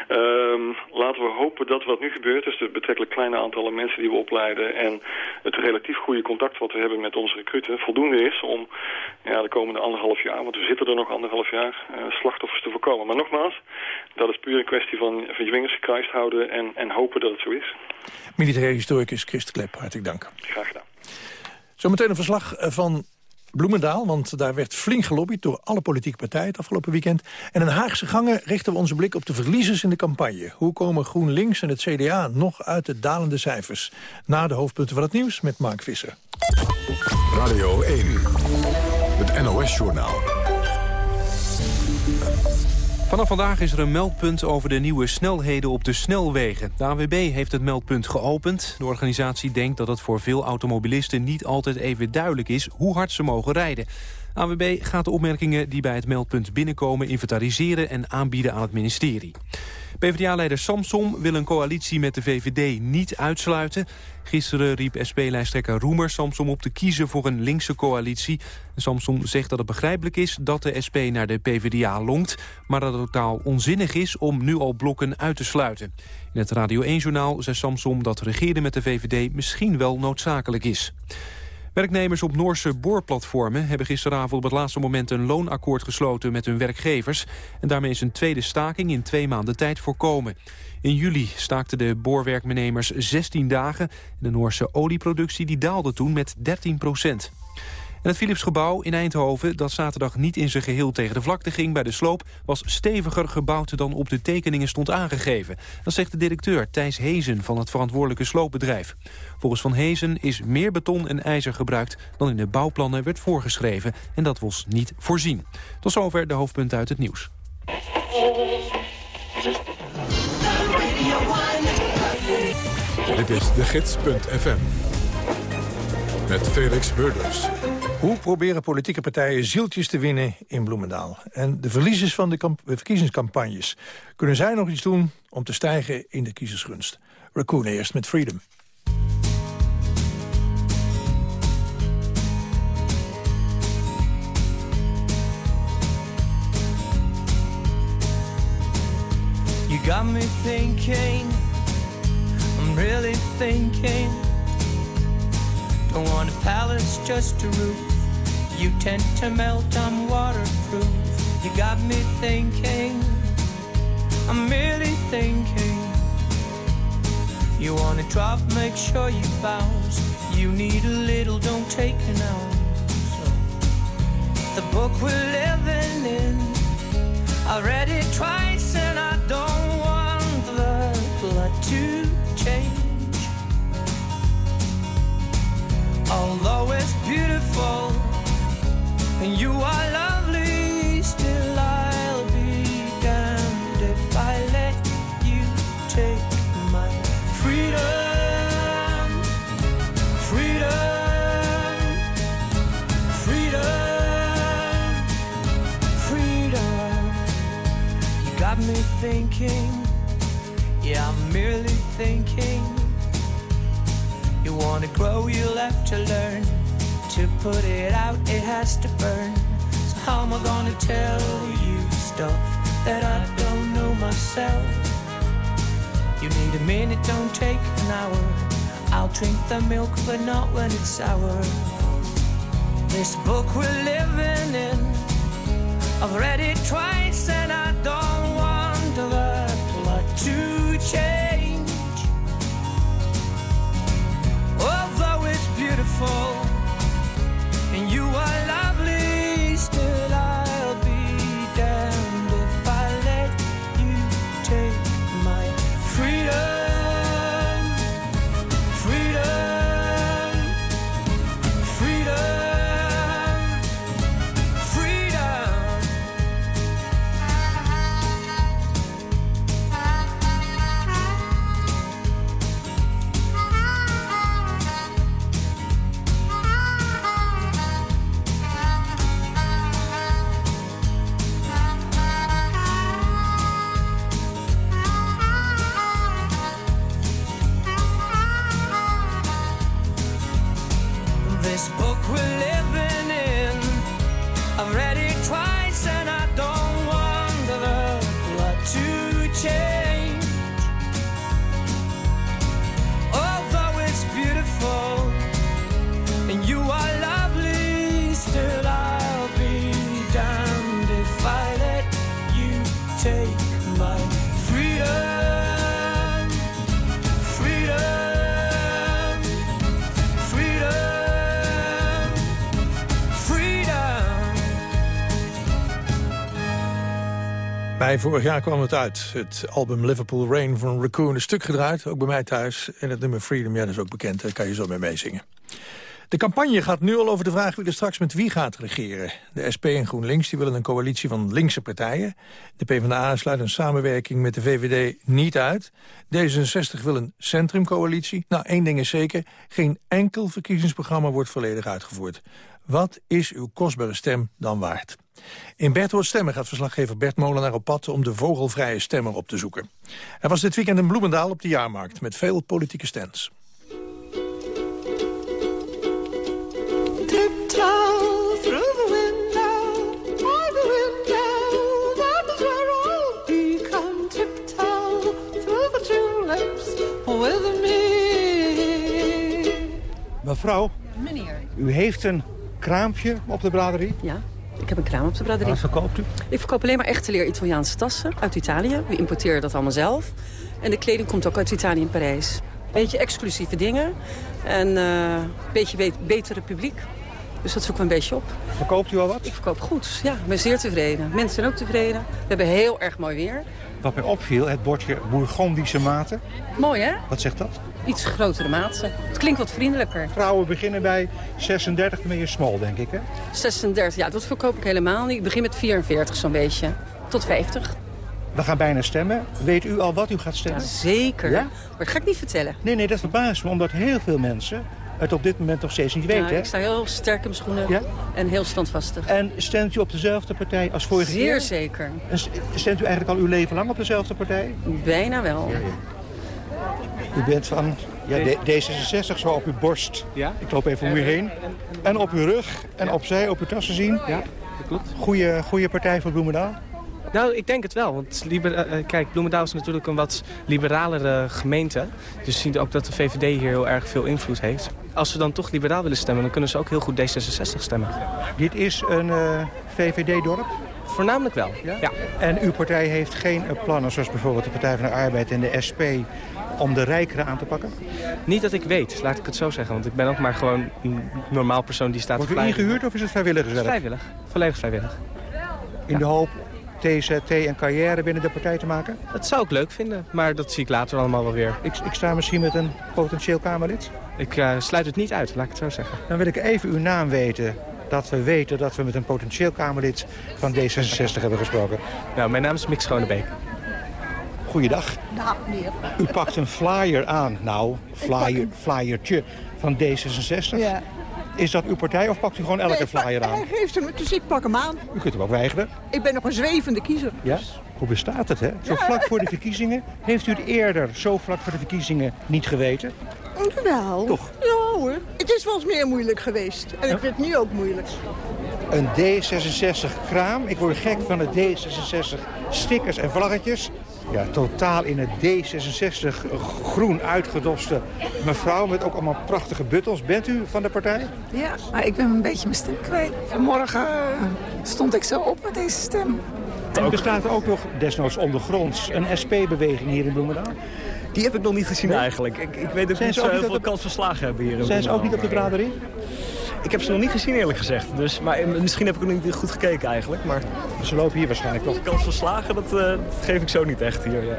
Ehm, laten we hopen dat wat nu gebeurt, dus de betrekkelijk kleine aantallen mensen die we opleiden en het relatief goede contact wat we hebben met onze recruten voldoende is om ja, de komende anderhalf jaar, want we zitten er nog anderhalf jaar, eh, slachtoffers te voorkomen. Maar nogmaals, dat is puur een kwestie van, van je vingers gekruist houden en, en hopen dat het zo is. Militair historicus Christ Klep, hartelijk dank. Graag gedaan. Zometeen een verslag eh, van Bloemendaal, want daar werd flink gelobbyd... door alle politieke partijen het afgelopen weekend. En in Haagse gangen richten we onze blik op de verliezers in de campagne. Hoe komen GroenLinks en het CDA nog uit de dalende cijfers? Na de hoofdpunten van het nieuws met Mark Visser. Radio 1, het NOS-journaal. Vanaf vandaag is er een meldpunt over de nieuwe snelheden op de snelwegen. De AWB heeft het meldpunt geopend. De organisatie denkt dat het voor veel automobilisten niet altijd even duidelijk is hoe hard ze mogen rijden. AWB gaat de opmerkingen die bij het meldpunt binnenkomen inventariseren en aanbieden aan het ministerie. PvdA-leider Samsom wil een coalitie met de VVD niet uitsluiten. Gisteren riep SP-lijsttrekker Roemer Samsom op te kiezen voor een linkse coalitie. Samsom zegt dat het begrijpelijk is dat de SP naar de PvdA longt... maar dat het totaal onzinnig is om nu al blokken uit te sluiten. In het Radio 1-journaal zei Samsom dat regeren met de VVD misschien wel noodzakelijk is. Werknemers op Noorse boorplatformen hebben gisteravond op het laatste moment een loonakkoord gesloten met hun werkgevers. En daarmee is een tweede staking in twee maanden tijd voorkomen. In juli staakten de boorwerknemers 16 dagen. En de Noorse olieproductie die daalde toen met 13 procent. En het Philipsgebouw in Eindhoven, dat zaterdag niet in zijn geheel tegen de vlakte ging bij de sloop, was steviger gebouwd dan op de tekeningen stond aangegeven. Dat zegt de directeur Thijs Hezen van het verantwoordelijke sloopbedrijf. Volgens Van Hezen is meer beton en ijzer gebruikt dan in de bouwplannen werd voorgeschreven. En dat was niet voorzien. Tot zover de hoofdpunten uit het nieuws. Dit is de gids.fm. Met Felix Burders. Hoe proberen politieke partijen zieltjes te winnen in Bloemendaal? En de verliezers van de verkiezingscampagnes. Kunnen zij nog iets doen om te stijgen in de kiezersgunst? Raccoon eerst met Freedom. You got me thinking, I'm really thinking. Don't want a palace, just a roof. You tend to melt, I'm waterproof. You got me thinking, I'm really thinking. You wanna drop, make sure you bounce. You need a little, don't take an ounce. So, the book we're living in, I read it twice and I don't want the blood to change. Although it's beautiful and you are lovely, still I'll be damned if I let you take my freedom. Freedom. Freedom. Freedom. You got me thinking, yeah, I'm merely thinking. You wanna grow, you'll have to learn. To put it out, it has to burn. So how am I gonna tell you stuff that I don't know myself? You need a minute, don't take an hour. I'll drink the milk, but not when it's sour. This book we're living in, I've read it twice and I don't want the plot to change. Although it's beautiful Vorig jaar kwam het uit. Het album Liverpool Rain van Raccoon. Een stuk gedraaid, ook bij mij thuis. En het nummer Freedom, ja, dat is ook bekend. Daar kan je zo mee meezingen. De campagne gaat nu al over de vraag wie er straks met wie gaat regeren. De SP en GroenLinks die willen een coalitie van linkse partijen. De PvdA sluit een samenwerking met de VVD niet uit. D66 wil een centrumcoalitie. Nou, één ding is zeker. Geen enkel verkiezingsprogramma wordt volledig uitgevoerd. Wat is uw kostbare stem dan waard? In Bert wordt stemmen gaat verslaggever Bert Molenaar op pad... om de vogelvrije stemmer op te zoeken. Hij was dit weekend in Bloemendaal op de jaarmarkt... met veel politieke stands. Mevrouw, Meneer. u heeft een kraampje op de braderie. Ja, ik heb een kraam op de braderie. Wat verkoopt u? Ik verkoop alleen maar echte leer Italiaanse tassen uit Italië. We importeren dat allemaal zelf. En de kleding komt ook uit Italië en Parijs. Beetje exclusieve dingen. En eh, een beetje be- betere publiek. Dus dat zoeken we een beetje op. Verkoopt u al wat? Ik verkoop goed, ja. Ik ben zeer tevreden. Mensen zijn ook tevreden. We hebben heel erg mooi weer. Wat mij opviel, het bordje Bourgondische maten. Mooi, hè? Wat zegt dat? Iets grotere maatse. Het klinkt wat vriendelijker. Vrouwen beginnen bij 36, dan ben je small, denk ik, hè? 36, ja, dat verkoop ik helemaal niet. Ik begin met 44 zo'n beetje. Tot 50. We gaan bijna stemmen. Weet u al wat u gaat stemmen? Ja, zeker. Ja? Maar dat ga ik niet vertellen. Nee, nee, dat verbaast me, omdat heel veel mensen het op dit moment nog steeds niet weten, Ja, ik sta heel sterk in mijn schoenen Ja? en heel standvastig. En stemt u op dezelfde partij als vorige keer? Zeer zeker. En st- stemt u eigenlijk al uw leven lang op dezelfde partij? Bijna wel. U bent van ja, D- D66 zo op uw borst. Ja? Ik loop even om u heen. En op uw rug en opzij op uw tassen zien. Ja, dat klopt. Goeie, goeie partij voor Bloemendaal. Nou, ik denk het wel. Want liber- eh, kijk, Bloemendaal is natuurlijk een wat liberalere gemeente. Dus we zien ook dat de VVD hier heel erg veel invloed heeft. Als ze dan toch liberaal willen stemmen, dan kunnen ze ook heel goed D66 stemmen. Dit is een eh, VVD-dorp? Voornamelijk wel, ja. En uw partij heeft geen eh, plannen, zoals bijvoorbeeld de Partij van de Arbeid en de SP... om de rijkeren aan te pakken? Niet dat ik weet, laat ik het zo zeggen. Want ik ben ook maar gewoon een normaal persoon die staat Wordt te u ingehuurd of is het vrijwilligerswerk? Vrijwillig, volledig vrijwillig. In de hoop TZT en carrière binnen de partij te maken? Dat zou ik leuk vinden, maar dat zie ik later allemaal wel weer. Ik, ik sta misschien met een potentieel Kamerlid? Ik eh, sluit het niet uit, laat ik het zo zeggen. Dan wil ik even uw naam weten. Dat we weten dat we met een potentieel Kamerlid van D66 hebben gesproken. Nou, mijn naam is Mick Schonebeek. Goeiedag. Dag meneer. U pakt een flyer aan. Nou, flyer, flyertje van D66. Ja. Is dat uw partij of pakt u gewoon elke Nee, flyer aan? Hij geeft hem, dus ik pak hem aan. U kunt hem ook weigeren. Ik ben nog een zwevende kiezer. Ja? Hoe bestaat het, hè? Zo Ja. vlak voor de verkiezingen. Heeft u het eerder zo vlak voor de verkiezingen niet geweten? Wel. Toch? Ja hoor. Het is wel eens meer moeilijk geweest. En ik vind het nu ook moeilijk. Een D66-kraam. Ik word gek van de D66 stickers en vlaggetjes. Ja, totaal in het D66 groen uitgedoste mevrouw met ook allemaal prachtige buttels. Bent u van de partij? Ja, maar ik ben een beetje mijn stem kwijt. Vanmorgen eh, stond ik zo op met deze stem. En bestaat er ook nog desnoods ondergronds een SP-beweging hier in Bloemendaal? Die heb ik nog niet gezien eigenlijk. Ik, ik weet ook Zijn niet ze ook zo niet heel op veel kans van slagen hebben hier in Zijn ze ook niet op de Bloemendaal. braderie? Ik heb ze nog niet gezien eerlijk gezegd. Dus, maar eh, misschien heb ik ook niet goed gekeken eigenlijk. Maar Ze lopen hier waarschijnlijk toch. de kans van slagen, dat, eh, dat geef ik zo niet echt hier. Ja.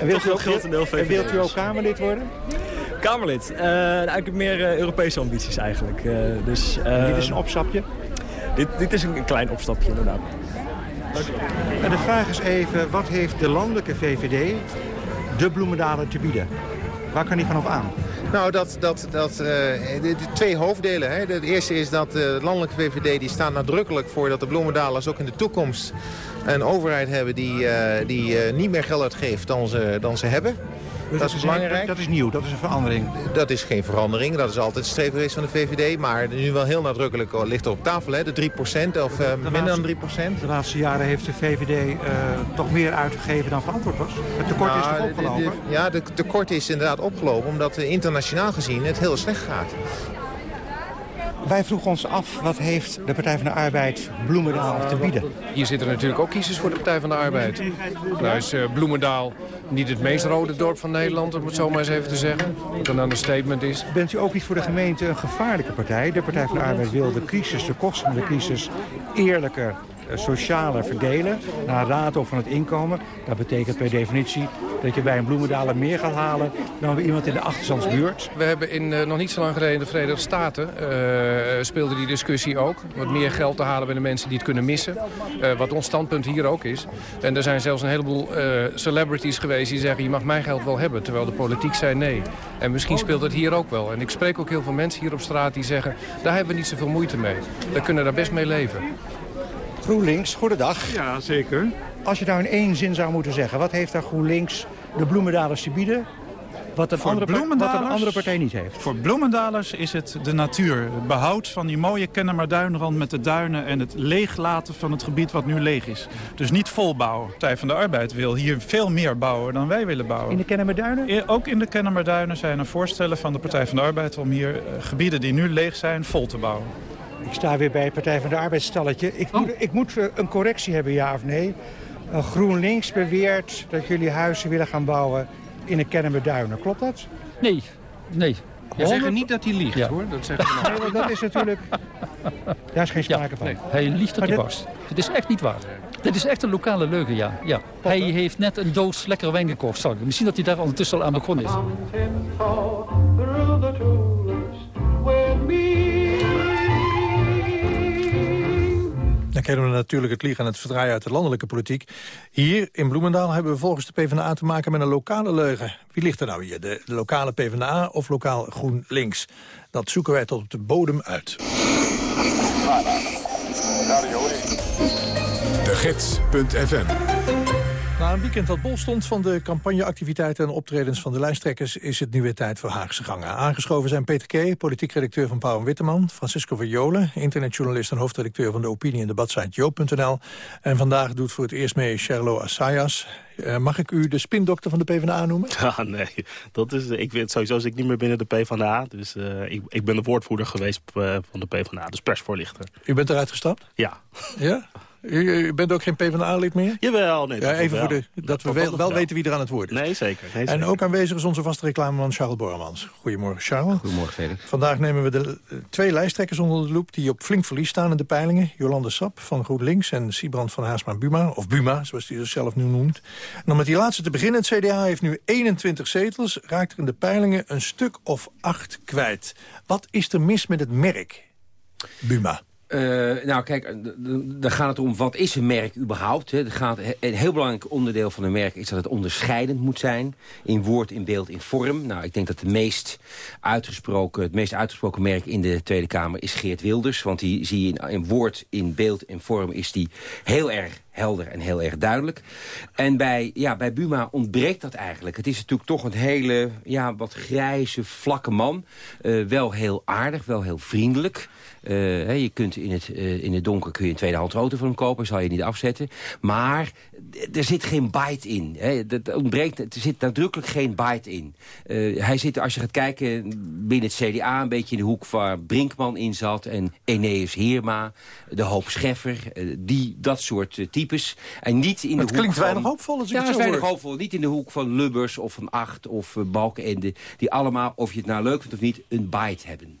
En wilt, u ook, en wilt u ook Kamerlid worden? Kamerlid. Eh ik heb meer Europese ambities eigenlijk. Dus, Dit is een opstapje. Dit, dit is een, klein opstapje inderdaad. En de vraag is even, wat heeft de landelijke VVD de Bloemendalen te bieden? Waar kan die van op aan? Nou, dat, dat, dat, eh, de, twee hoofddelen. Hè. De eerste is dat de landelijke VVD die staat nadrukkelijk voor dat de Bloemendalers ook in de toekomst een overheid hebben die, eh, die eh, niet meer geld uitgeeft dan ze, dan ze hebben. Dus dat is belangrijk. Dat is nieuw, dat is een verandering. Dat is geen verandering. Dat is altijd het streven geweest van de VVD. Maar nu wel heel nadrukkelijk oh, ligt er op tafel. Hè? De 3% of eh, minder dan 3%. De laatste jaren heeft de VVD eh, toch meer uitgegeven dan verantwoord was. Het tekort is Nou, toch de- de- opgelopen? ja, het tekort is inderdaad opgelopen omdat eh, internationaal gezien het heel slecht gaat. Wij vroegen ons af, wat heeft de Partij van de Arbeid Bloemendaal te bieden? Hier zitten natuurlijk ook kiezers voor de Partij van de Arbeid. Nou is eh, Bloemendaal niet het meest rode dorp van Nederland, om het zo maar eens even te zeggen. Wat een understatement is. Bent u ook niet voor de gemeente een gevaarlijke partij? De Partij van de Arbeid wil de crisis, de kosten van de crisis, eerlijker socialer verdelen, naar rato van het inkomen. Dat betekent per definitie dat je bij een bloemendaler meer gaat halen dan bij iemand in de achterstandsbuurt. We hebben in eh, nog niet zo lang geleden in de Verenigde Staten eh, speelde die discussie ook. Wat meer geld te halen bij de mensen die het kunnen missen. Eh, wat ons standpunt hier ook is. En er zijn zelfs een heleboel celebrities geweest die zeggen... je mag mijn geld wel hebben, terwijl de politiek zei nee. En misschien speelt het hier ook wel. En ik spreek ook heel veel mensen hier op straat die zeggen... daar hebben we niet zoveel moeite mee. We kunnen daar best mee leven. GroenLinks, goedendag. Ja, zeker. Als je nou in één zin zou moeten zeggen, wat heeft daar GroenLinks de bloemendalers te bieden? Wat een, Voor andere, wat een andere partij niet heeft. Voor bloemendalers is het de natuur. Het behoud van die mooie Kennemerduinrand met de duinen... en het leeglaten van het gebied wat nu leeg is. Dus niet volbouwen. Partij van de Arbeid wil hier veel meer bouwen dan wij willen bouwen. In de Kennemerduinen? E- Ook in de Kennemerduinen zijn er voorstellen van de Partij van de Arbeid... om hier eh, gebieden die nu leeg zijn vol te bouwen. Ik sta weer bij Partij van de Arbeidsstalletje. Ik moet, ik moet eh, een correctie hebben, ja of nee. GroenLinks beweert dat jullie huizen willen gaan bouwen in de Kennemerduinen. Klopt dat? Nee, nee. We zeggen niet dat hij liegt, hoor. Dat zeggen we nog. Nee, want dat is natuurlijk... Daar is geen sprake van. Nee, hij liegt tot de dit- barst. Het is echt niet waar. Dit is echt een lokale leugen, ja. ja. Hij heeft net een doos lekkere wijn gekocht. ik. Misschien dat hij daar ondertussen al aan begonnen is. Dan kennen we natuurlijk het liegen en het verdraaien uit de landelijke politiek. Hier in Bloemendaal hebben we volgens de PvdA te maken met een lokale leugen. Wie ligt er nou hier? De, lokale PvdA of lokaal GroenLinks? Dat zoeken wij tot op de bodem uit. De Gids.fm Na een weekend dat bol stond van de campagneactiviteiten en optredens van de lijsttrekkers... is het nu weer tijd voor Haagse gangen. Aangeschoven zijn Peter K., politiek redacteur van Pauw en Witteman... Francisco Verjolen, internetjournalist en hoofdredacteur van de opinie- en debatsite joop.nl. En vandaag doet voor het eerst mee Charlo Assayas. Eh, mag ik u de spindokter van de PvdA noemen? Ja, nee. Dat is, ik weet sowieso zit ik niet meer binnen de PvdA. Dus eh, ik, ik ben de woordvoerder geweest eh, van de PvdA, dus persvoorlichter. U bent eruit gestapt? Ja. Ja? U, u bent ook geen PvdA-lid meer? Jawel, nee. Ja, dat even voor de, dat we wel, weten wie er aan het woord is. Nee, zeker. Nee, En zeker. ook aanwezig is onze vaste reclameman Charles Borremans. Goedemorgen, Charles. Goedemorgen, Felix. Vandaag nemen we de eh, twee lijsttrekkers onder de loep... die op flink verlies staan in de peilingen. Jolande Sap van GroenLinks en Siebrand van Haasma-Buma. Of Buma, zoals hij zichzelf nu noemt. En om met die laatste te beginnen. Het CDA heeft nu 21 zetels. Raakt er in de peilingen een stuk of acht kwijt. Wat is er mis met het merk? Buma. Eh, nou, kijk, eh, dan gaat het om wat is een merk überhaupt. Hè? Het gaat, een heel belangrijk onderdeel van een merk is dat het onderscheidend moet zijn. In woord, in beeld, in vorm. Nou, ik denk dat de meest uitgesproken, het meest uitgesproken merk in de Tweede Kamer is Geert Wilders. Want die zie je in, in woord, in beeld, in vorm is die heel erg helder en heel erg duidelijk. En bij, ja, bij Buma ontbreekt dat eigenlijk. Het is natuurlijk toch een hele, ja, wat grijze, vlakke man. Eh, wel heel aardig, wel heel vriendelijk. Eh, hè, je kunt in het, eh, in het donker kun je een tweedehands auto voor hem kopen, zal je niet afzetten. Maar er zit geen bite in. Hè. Dat ontbreekt, er zit nadrukkelijk geen bite in. Eh, hij zit, als je gaat kijken, binnen het CDA een beetje in de hoek waar Brinkman in zat... en Eneas Heerma, de Hoop Scheffer, die, dat soort types. En niet in de Het hoek klinkt van- weinig hoopvol als ik ja, het zo weinig hoor. hoopvol. Niet in de hoek van Lubbers of van Acht of Balkenende... die allemaal, of je het nou leuk vindt of niet, een bite hebben.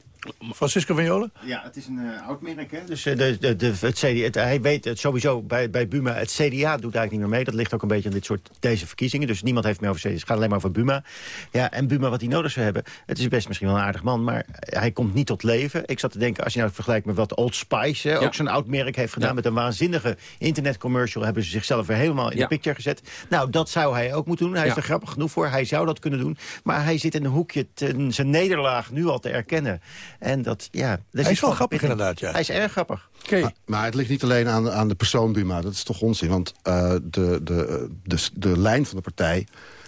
Francisco van Jolen? Ja, het is een eh, oud merk, hè? Dus eh, de, de, de, het CDA, het- hij weet het sowieso bij, bij Buma. Het CDA doet eigenlijk niet meer mee. Dat ligt ook een beetje aan dit soort, deze verkiezingen. Dus niemand heeft meer over CDA. Het gaat alleen maar over Buma. Ja, en Buma, wat hij nodig zou hebben... Het is best misschien wel een aardig man, maar hij komt niet tot leven. Ik zat te denken, als je nou vergelijkt met wat Old Spice... Hè, ook zo'n oud merk heeft gedaan... Ja. met een waanzinnige internetcommercial... hebben ze zichzelf weer helemaal in Ja. de picture gezet. Nou, dat zou hij ook moeten doen. Hij is er grappig genoeg voor. Hij zou dat kunnen doen. Maar hij zit in een hoekje te- zijn nederlaag nu al te erkennen. En dat, ja... daar Hij is wel grappig inderdaad, ja. Hij is erg grappig. Maar, maar het ligt niet alleen aan, aan de persoon Buma. Dat is toch onzin. Want eh, de, de, de, de lijn van de partij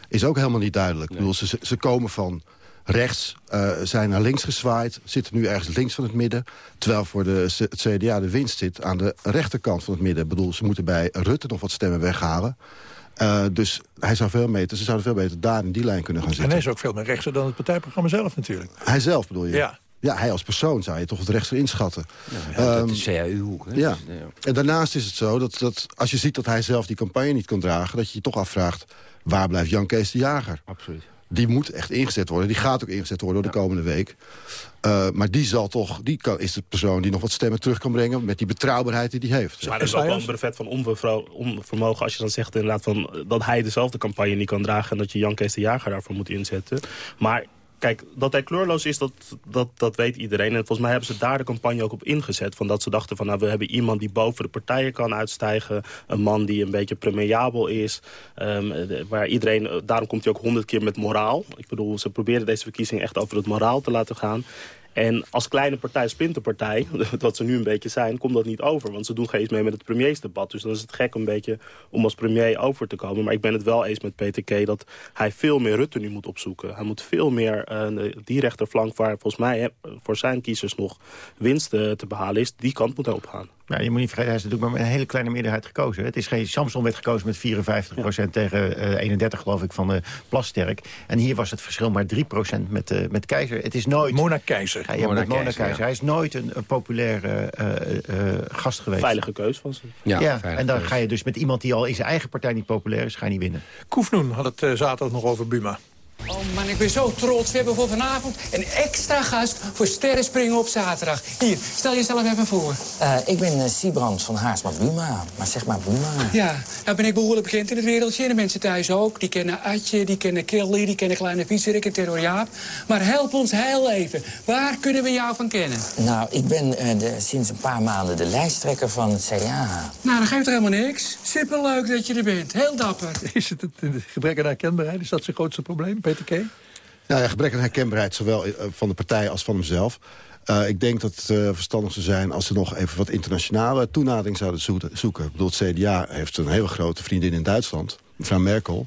is ook helemaal niet duidelijk. Ik bedoel, ze, ze komen van rechts, eh, zijn naar links gezwaaid... zitten nu ergens links van het midden... terwijl voor de, het CDA de winst zit aan de rechterkant van het midden. Ik bedoel, ze moeten bij Rutte nog wat stemmen weghalen... Eh, dus hij zou veel beter, ze zouden veel beter daar in die lijn kunnen gaan En zitten. hij is ook veel meer rechtser dan het partijprogramma zelf natuurlijk. Hij zelf bedoel je? Ja. Ja, hij als persoon zou je toch het rechtser inschatten. Ja, dat Ehm, is CAU-hoek. ja. Dus, eh, En daarnaast is het zo dat, dat als je ziet dat hij zelf die campagne niet kan dragen... dat je je toch afvraagt, waar blijft Jan Kees de Jager? Absoluut. die moet echt ingezet worden. Die gaat ook ingezet worden door de komende week. Uh, maar die, zal toch, die kan, is de persoon die nog wat stemmen terug kan brengen... met die betrouwbaarheid die hij heeft. Maar dat is ook wel een brevet van onvermogen... als je dan zegt inderdaad van, dat hij dezelfde campagne niet kan dragen... en dat je Jan Kees de Jager daarvoor moet inzetten. Maar Kijk, dat hij kleurloos is, dat, dat, dat weet iedereen. En volgens mij hebben ze daar de campagne ook op ingezet. Van dat ze dachten van, nou, we hebben iemand die boven de partijen kan uitstijgen. Een man die een beetje premiabel is. Um, waar iedereen, daarom komt hij ook honderd keer met moraal. Ik bedoel, ze proberen deze verkiezing echt over het moraal te laten gaan. En als kleine partij, splinterpartij, wat ze nu een beetje zijn, komt dat niet over. Want ze doen geen eens mee met het premiersdebat. Dus dan is het gek een beetje om als premier over te komen. Maar ik ben het wel eens met Peter K. dat hij veel meer Rutte nu moet opzoeken. Hij moet veel meer uh, die rechterflank waar volgens mij voor zijn kiezers nog winst te behalen is, die kant moet hij opgaan. Nou, je moet niet vergeten, hij is natuurlijk maar met een hele kleine meerderheid gekozen. Het is geen, Samson werd gekozen met 54 ja. tegen uh, 31 geloof ik van de Plasterk. En hier was het verschil maar 3% met, uh, met Keizer. Het is nooit... Mona Keizer. Ja, Mona, Mona Keizer. Keizer. Hij is nooit een, een populaire uh, gast geweest. Veilige keus was het. Ja, ja en dan keus. ga je dus met iemand die al in zijn eigen partij niet populair is, ga je niet winnen. Koefnoen had het zaterdag nog over Buma. Oh man, ik ben zo trots. We hebben voor vanavond een extra gast voor sterrenspringen op zaterdag. Hier, stel jezelf even voor. Uh, ik ben uh, Siebrand van Haarsma Buma. Maar zeg maar Buma. Ja, nou ben ik behoorlijk bekend in het wereldje. En de mensen thuis ook. Die kennen Atje, die kennen Kelly, die kennen Kleine Vieserik en Terror Jaap. Maar help ons heel even. Waar kunnen we jou van kennen? Nou, ik ben uh, de, sinds een paar maanden de lijsttrekker van het CDA. Nou, dan geeft er helemaal niks. Superleuk dat je er bent. Heel dapper. Is het het, het gebrek aan herkenbaarheid? Is dat zijn grootste probleem? Ja, gebrek aan herkenbaarheid, zowel van de partij als van hemzelf. Uh, ik denk dat het uh, verstandig zou zijn als ze nog even wat internationale toenadering zouden zoeken. Ik bedoel, het CDA heeft een hele grote vriendin in Duitsland, mevrouw Merkel.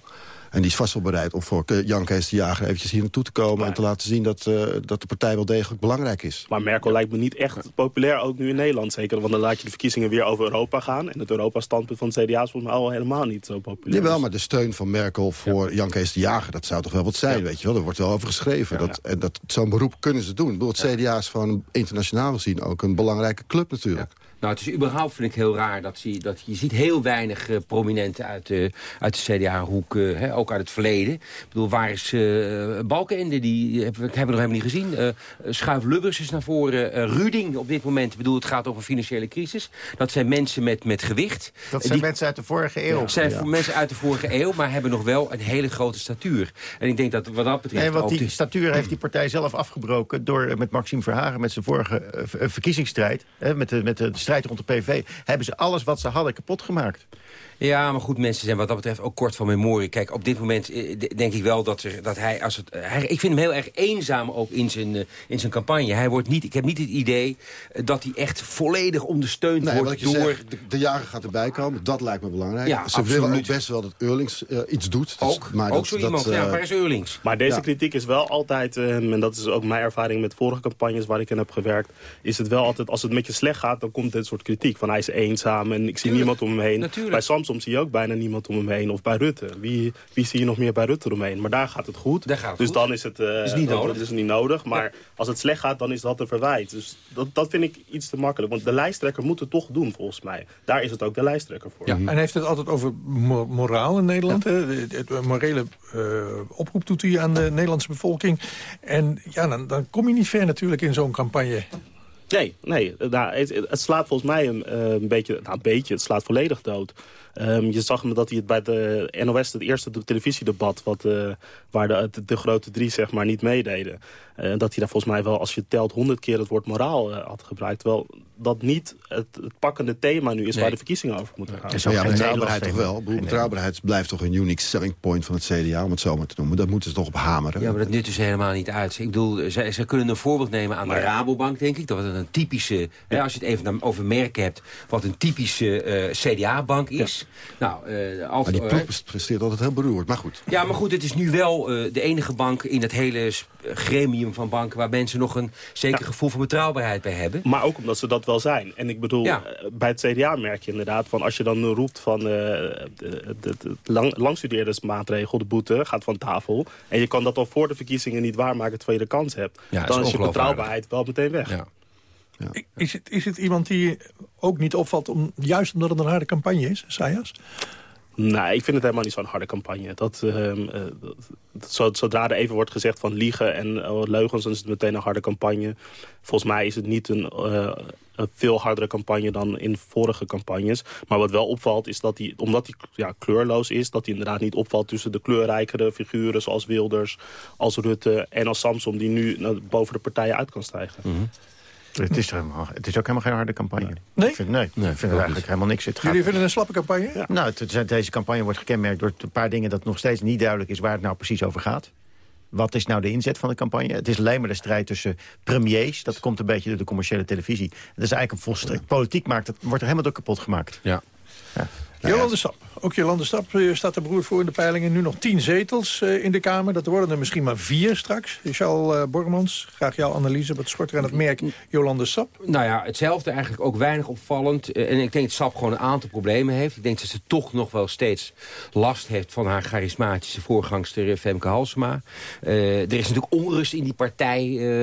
En die is vast wel bereid om voor Jan Kees de Jager eventjes hier naartoe te komen... Maar... en te laten zien dat, uh, dat de partij wel degelijk belangrijk is. Maar Merkel lijkt me niet echt populair, ook nu in Nederland zeker. Want dan laat je de verkiezingen weer over Europa gaan. En het Europa-standpunt van het CDA is volgens mij al helemaal niet zo populair. Jawel, maar de steun van Merkel voor ja. Jan Kees de Jager... dat zou toch wel wat zijn, ja. weet je wel. Er wordt wel over geschreven. Ja, dat, en dat, zo'n beroep kunnen ze doen. Ik bedoel, het CDA is gewoon internationaal gezien ook een belangrijke club natuurlijk. Nou, het is überhaupt, vind ik, heel raar dat, je, dat je ziet heel weinig uh, prominenten uit de, uit de CDA-hoek, uh, ook uit het verleden. Ik bedoel, waar is uh, Balkenende? Die hebben we nog helemaal niet gezien. Schuif Lubbers is naar voren. Ruding op dit moment, ik bedoel, het gaat over financiële crisis. Dat zijn mensen met, met gewicht. Dat zijn die, mensen uit de vorige eeuw. Dat zijn ja. mensen uit de vorige eeuw, maar hebben nog wel een hele grote statuur. En ik denk dat wat dat betreft... En wat die statuur heeft die partij zelf afgebroken door met Maxime Verhagen, met zijn vorige verkiezingsstrijd, met de, met de strijd rond de PV... hebben ze alles wat ze hadden kapot gemaakt. Ja, maar goed, mensen zijn wat dat betreft ook kort van memorie. Kijk, op dit moment denk ik wel dat, er, dat hij... Als het, hij, ik vind hem heel erg eenzaam ook in zijn, uh, in zijn campagne. Hij wordt niet, ik heb niet het idee dat hij echt volledig ondersteund nee, wordt door... De, de, jager gaat erbij komen, dat lijkt me belangrijk. Ja, Ze absoluut. willen ook best wel dat Eurlings uh, iets doet. Dus, ook, maar ook dat, zo iemand, dat, uh, ja, waar is Eurlings? Maar deze ja. kritiek is wel altijd, en dat is ook mijn ervaring met vorige campagnes waar ik in heb gewerkt, is het wel altijd, als het met je slecht gaat, dan komt dit soort kritiek. Van hij is eenzaam en ik zie Tuurlijk. niemand om hem heen. Natuurlijk. Bij Samsung zie je ook bijna niemand om hem heen. Of bij Rutte. Wie, wie zie je nog meer bij Rutte eromheen? Maar daar gaat het goed. Gaat het dus goed. dan is het, uh, is niet dan, nodig. Dat is niet nodig. Maar ja. als het slecht gaat, dan is dat een verwijt. Dus dat, dat vind ik iets te makkelijk. Want de lijsttrekker moet het toch doen, volgens mij. Daar is het ook de lijsttrekker voor. Ja, en heeft het altijd over mo moraal in Nederland. Ja. Morele uh, oproep doet hij aan de Nederlandse bevolking. En ja, dan, dan kom je niet ver natuurlijk in zo'n campagne. Nee, nee. Nou, het, het, slaat volgens mij een, een beetje, nou een beetje, het slaat volledig dood. Um, je zag me dat hij het bij de NOS, het eerste televisiedebat... Wat, uh, waar de, de, de, grote drie zeg maar niet meededen... Uh, dat hij daar volgens mij wel, als je telt, honderd keer het woord moraal uh, had gebruikt. Terwijl dat niet het, het, pakkende thema nu is nee. waar de verkiezingen over moeten gaan. Ja, ja betrouwbaarheid toch wel. Nee, betrouwbaarheid blijft toch een unique selling point van het CDA, om het zo maar te noemen. Dat moeten ze toch op hameren. Ja, maar dat nut dus helemaal niet uit. Ik bedoel, ze, ze kunnen een voorbeeld nemen aan maar, de Rabobank, denk ik. Dat het een typische, ja. hè, als je het even over merken hebt... wat een typische CDA-bank is... Ja. Nou, uh, als, maar die ploeg presteert altijd heel beroerd, maar goed. Ja, maar goed, het is nu wel uh, de enige bank in het hele gremium van banken... waar mensen nog een zeker ja. gevoel van betrouwbaarheid bij hebben. Maar ook omdat ze dat wel zijn. En ik bedoel, ja. bij het CDA merk je inderdaad... van als je dan roept van uh, de, de, de lang, langstudeerdersmaatregel, de boete, gaat van tafel... en je kan dat al voor de verkiezingen niet waarmaken terwijl je de kans hebt... Ja, dan is, is je betrouwbaarheid wel meteen weg. Ja. Is, het, is het iemand die ook niet opvalt, om, juist omdat het een harde campagne is, Sayas? Nee, ik vind het helemaal niet zo'n harde campagne. Dat, ehm, eh, dat- dat- zo- zodra er even wordt gezegd van liegen en eh, leugens... dan is het meteen een harde campagne. Volgens mij is het niet een, eh, een veel hardere campagne dan in vorige campagnes. Maar wat wel opvalt is dat hij, omdat hij ja, kleurloos is... dat hij inderdaad niet opvalt tussen de kleurrijkere figuren... zoals Wilders, als Rutte en als Samsom... die nu naar- boven de partijen uit kan stijgen. Het is, helemaal, het is ook helemaal geen harde campagne. Nee? Ik vind, nee, ik vind het eigenlijk helemaal niks. Het gaat, Jullie vinden het een slappe campagne? Nou, het- het- deze campagne wordt gekenmerkt door een paar dingen... dat nog steeds niet duidelijk is waar het nou precies over gaat. Wat is nou de inzet van de campagne? Het is alleen maar de strijd tussen premiers. Dat komt een beetje door de commerciële televisie. Dat is eigenlijk een volstrekt... Politiek maakt het, wordt er helemaal door kapot gemaakt. Ja. Jolande Sap. Ook Jolande Sap eh, staat er beroerd voor in de peilingen. Nu nog tien zetels eh, in de Kamer. Dat worden er misschien maar vier straks. Charles uh, Bormans, graag jouw analyse. Wat schort er aan het merk Jolande Sap? Nou ja, hetzelfde eigenlijk ook weinig opvallend. Eh, En ik denk dat SAP gewoon een aantal problemen heeft. Ik denk dat ze toch nog wel steeds last heeft van haar charismatische voorgangster eh, Femke Halsema. Eh, er is natuurlijk onrust in die partij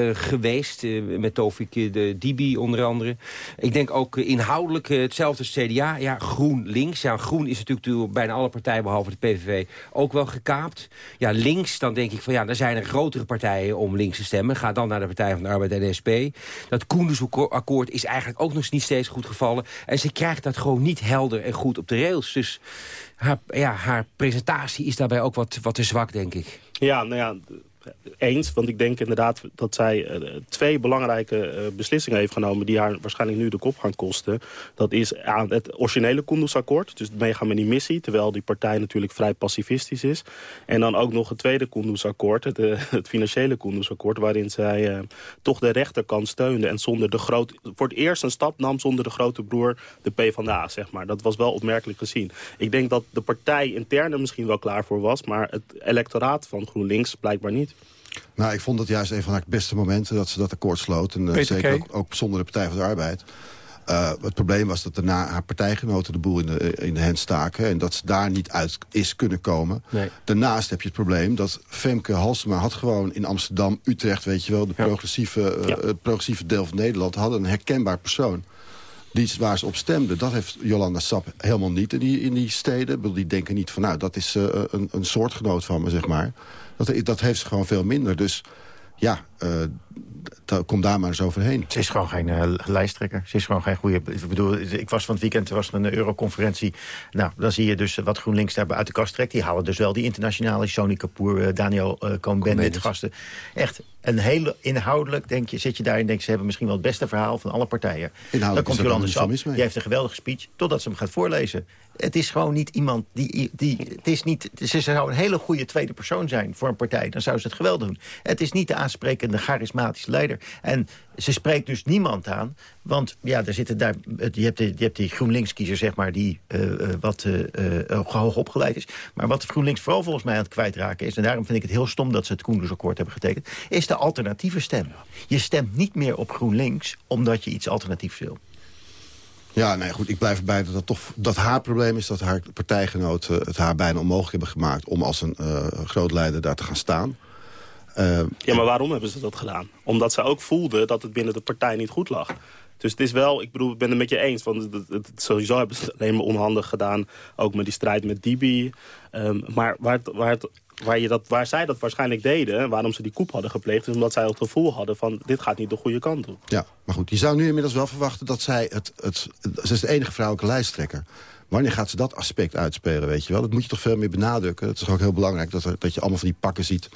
eh, geweest. eh, met Tofik eh, de Dibi onder andere. Ik denk ook eh, inhoudelijk eh, hetzelfde CDA. Ja, GroenLinks. Ja, Groen is natuurlijk bijna alle partijen behalve de PVV ook wel gekaapt. Ja, links, dan denk ik van ja, er zijn er grotere partijen om links te stemmen. Ga dan naar de Partij van de Arbeid en de SP. Dat Koendersakkoord is eigenlijk ook nog niet steeds goed gevallen. En ze krijgt dat gewoon niet helder en goed op de rails. Dus haar, ja, haar presentatie is daarbij ook wat, wat te zwak, denk ik. Ja, nou ja, eens. Want ik denk inderdaad dat zij eh, twee belangrijke eh, beslissingen heeft genomen... die haar waarschijnlijk nu de kop gaan kosten. Dat is aan het originele Kunduz-akkoord. Dus het meegaan met die missie. Terwijl die partij natuurlijk vrij pacifistisch is. En dan ook nog het tweede Kunduz-akkoord. Het, eh, het financiële Kunduz-akkoord. Waarin zij toch de rechterkant steunde. En zonder de groot, voor het eerst een stap nam zonder de grote broer de PvdA, zeg maar. Dat was wel opmerkelijk gezien. Ik denk dat de partij intern er misschien wel klaar voor was. Maar het electoraat van GroenLinks blijkbaar niet. Nou, ik vond het juist een van haar beste momenten dat ze dat akkoord sloot. En uh, Peter zeker ook, ook zonder de Partij van de Arbeid. Uh, het probleem was dat daarna haar partijgenoten de boel in de, in de hand staken... en dat ze daar niet uit is kunnen komen. Nee. Daarnaast heb je het probleem dat Femke Halsema had gewoon in Amsterdam, Utrecht... weet je wel, de progressieve, uh, Ja. het progressieve deel van Nederland... hadden een herkenbaar persoon. Die, waar ze op stemden, dat heeft Jolanda Sap helemaal niet in die, in die steden. Die denken niet van, nou, dat is uh, een, een soortgenoot van me, zeg maar. Dat, dat heeft ze gewoon veel minder. Dus ja, uh, kom daar maar eens overheen. Ze is gewoon geen uh, lijsttrekker. Ze is gewoon geen goede... Ik bedoel, ik was van het weekend, er was een euroconferentie. Nou, dan zie je dus wat GroenLinks daar uit de kast trekt. Die halen dus wel die internationale Sony Kapoor, uh, Daniel uh, Cohn-Bendit gasten. Echt een hele inhoudelijk, denk je, zit je daar en denk ze hebben misschien wel het beste verhaal van alle partijen. Dan komt Jolande Sap, die heeft een geweldige speech... totdat ze hem gaat voorlezen. Het is gewoon niet iemand die... die het is niet, ze zou een hele goede tweede persoon zijn voor een partij. Dan zou ze het geweldig doen. Het is niet de aansprekende, charismatische leider. En ze spreekt dus niemand aan. Want ja, er zitten daar, je, hebt hebt die GroenLinks-kiezer, zeg maar, die uh, uh, wat uh, hoog opgeleid is. Maar wat GroenLinks vooral volgens mij aan het kwijtraken is... en daarom vind ik het heel stom dat ze het Koendersakkoord hebben getekend... is de alternatieve stem. Je stemt niet meer op GroenLinks omdat je iets alternatiefs wil. Ja, nee, goed, ik blijf erbij dat, dat, toch, dat haar probleem is... dat haar partijgenoten het haar bijna onmogelijk hebben gemaakt... om als een uh, groot leider daar te gaan staan. Uh, ja, maar waarom hebben ze dat gedaan? Omdat ze ook voelden dat het binnen de partij niet goed lag. Dus het is wel, ik bedoel, ik ben het met je eens. Want het, het, het, sowieso hebben ze het alleen maar onhandig gedaan. Ook met die strijd met Dibi. Um, maar waar, waar, waar, je dat, waar zij dat waarschijnlijk deden... waarom ze die koep hadden gepleegd... is omdat zij het gevoel hadden van... dit gaat niet de goede kant op. Ja, maar goed, je zou nu inmiddels wel verwachten dat zij... Het, het, ze is de enige vrouwelijke lijsttrekker. Wanneer gaat ze dat aspect uitspelen, weet je wel? Dat moet je toch veel meer benadrukken. Het is ook heel belangrijk dat, er, dat je allemaal van die pakken ziet.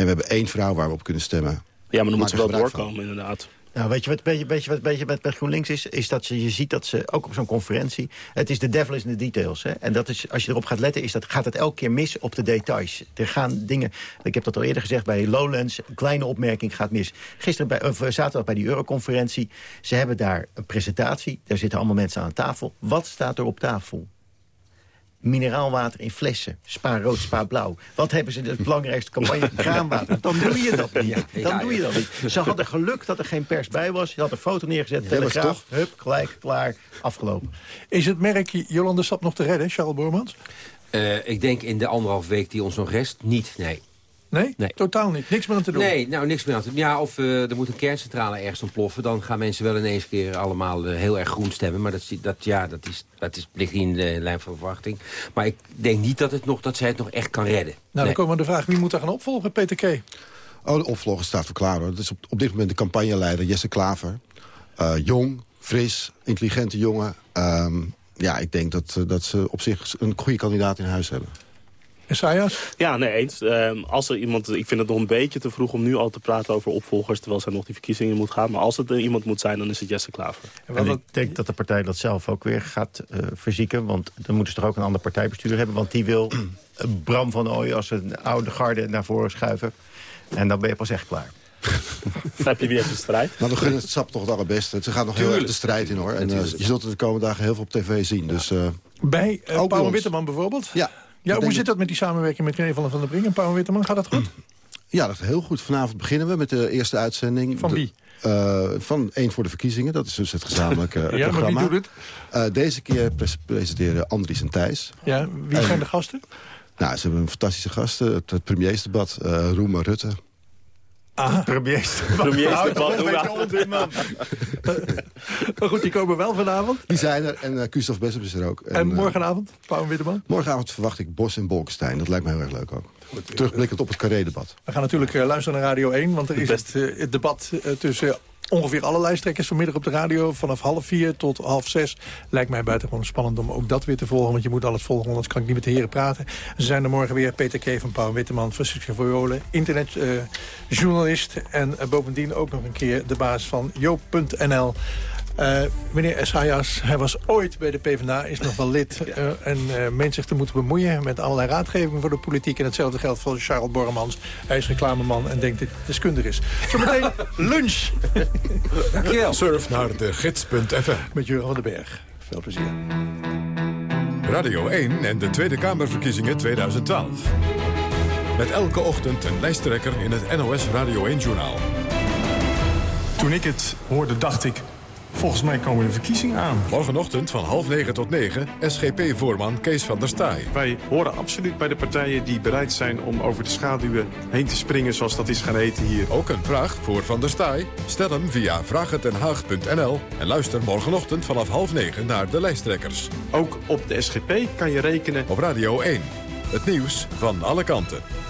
En we hebben één vrouw waar we op kunnen stemmen. Ja, maar dan moet ze wel doorkomen, van. inderdaad. Nou, weet je wat, weet je, weet je wat, weet je wat met GroenLinks is? Is dat ze, je ziet dat ze, ook op zo'n conferentie... het is de devil is in the details. Hè? En dat is, als je erop gaat letten, is dat, gaat het elke keer mis op de details. Er gaan dingen, ik heb dat al eerder gezegd bij Lowlands... een kleine opmerking gaat mis. Gisteren, bij, of zaterdag bij die euroconferentie... ze hebben daar een presentatie, daar zitten allemaal mensen aan tafel. Wat staat er op tafel? Mineraalwater in flessen. Spa rood, spa blauw. Wat hebben ze in de belangrijkste campagne? Kraanwater. Dan doe je dat niet. Dan doe je dat niet. Ze hadden geluk dat er geen pers bij was. Je had een foto neergezet, telegraaf, hup, gelijk, klaar, afgelopen. Is het merk Jolande Sap nog te redden, Charles Bormans? Uh, ik denk in de anderhalf week die ons nog rest niet, nee. Nee? Totaal niet. Niks meer aan te doen? Nee, nou niks meer aan te doen. Ja, of eh, er moet een kerncentrale ergens ontploffen. Dan gaan mensen wel ineens keer allemaal eh, heel erg groen stemmen. Maar dat, dat, ja, dat, is, dat is, ligt niet in de lijn van verwachting. Maar ik denk niet dat, het nog, dat zij het nog echt kan redden. Nou, Nee. dan komen we de vraag, wie moet daar gaan opvolgen, Peter K? Oh, de opvolger staat voor klaar hoor. Dat is op, op dit moment de campagneleider Jesse Klaver. Eh, jong, fris, intelligente jongen. Ehm, ja, ik denk dat, dat ze op zich een goede kandidaat in huis hebben. Esaias? Ja, nee, eens. Ehm, als er iemand, ik vind het nog een beetje te vroeg om nu al te praten over opvolgers... terwijl zij nog die verkiezingen moet gaan. Maar als het er iemand moet zijn, dan is het Jesse Klaver. En ik denk dat de partij dat zelf ook weer gaat eh, verzieken. Want dan moeten ze toch ook een ander partijbestuur hebben. Want die wil Bram van Ooyen als een oude garde naar voren schuiven. En dan ben je pas echt klaar. heb je weer de strijd. Maar we gunnen het SAP toch het allerbeste. Ze gaat nog heel erg de strijd in hoor. En eh, je zult het de komende dagen heel veel op tv zien. Dus, eh, Bij uh, Paul. Witteman bijvoorbeeld? Ja. Ja, hoe zit dat met die samenwerking met René van der Brink en Paul Witteman? Gaat dat goed? Ja, dat is heel goed. Vanavond beginnen we met de eerste uitzending. Van wie? Eh, van één voor de verkiezingen. Dat is dus het gezamenlijke eh, Ja, maar wie programma. doet het? Eh, deze keer pres- presenteren Andries en Thijs. Ja, wie zijn de gasten? Nou, ze hebben een fantastische gasten. Het, het premiersdebat, eh Roemer Rutte. Ah, een beetje onzin, man. Maar goed, die komen wel vanavond. Die zijn er en uh, Christophe Bessem is er ook. En, eh, morgenavond, Paul Witteman? morgenavond verwacht ik Bos en Bolkestein. Dat lijkt me heel erg leuk ook. Terugblikkend op het Carré-debat. We gaan natuurlijk eh, luisteren naar Radio 1, want er is het, eh, het debat eh, tussen ongeveer alle lijsttrekkers vanmiddag op de radio. Vanaf half vier tot half zes. Lijkt mij buitengewoon spannend om ook dat weer te volgen. Want je moet alles volgen, anders kan ik niet met de heren praten. Ze zijn er morgen weer Peter K. van Pauw Witteman, Francisco Violen, internetjournalist. en eh, bovendien ook nog een keer de baas van Joop.nl. Eh, meneer Esaias, hij was ooit bij de PvdA, is nog wel lid. eh, en eh meent zich te moeten bemoeien met allerlei raadgevingen voor de politiek. En hetzelfde geldt voor Charles Borremans. Hij is reclameman en denkt dat hij deskundig is. Zometeen lunch Dankjewel. Surf naar de gids.fm. met Jurgen van den Berg. Veel plezier. Radio 1 en de Tweede Kamerverkiezingen 2012. Met elke ochtend een lijsttrekker in het NOS Radio 1-journaal. Toen ik het hoorde, dacht ik... volgens mij komen de verkiezingen aan. Morgenochtend van half negen tot negen, SGP-voorman Kees van der Staaij. Wij horen absoluut bij de partijen die bereid zijn... om over de schaduwen heen te springen, zoals dat is gaan heten hier. Ook een vraag voor Van der Staaij? Stel hem via vraaghetdenhaag.nl en luister morgenochtend vanaf half negen naar de lijsttrekkers. Ook op de SGP kan je rekenen... Op Radio 1, het nieuws van alle kanten.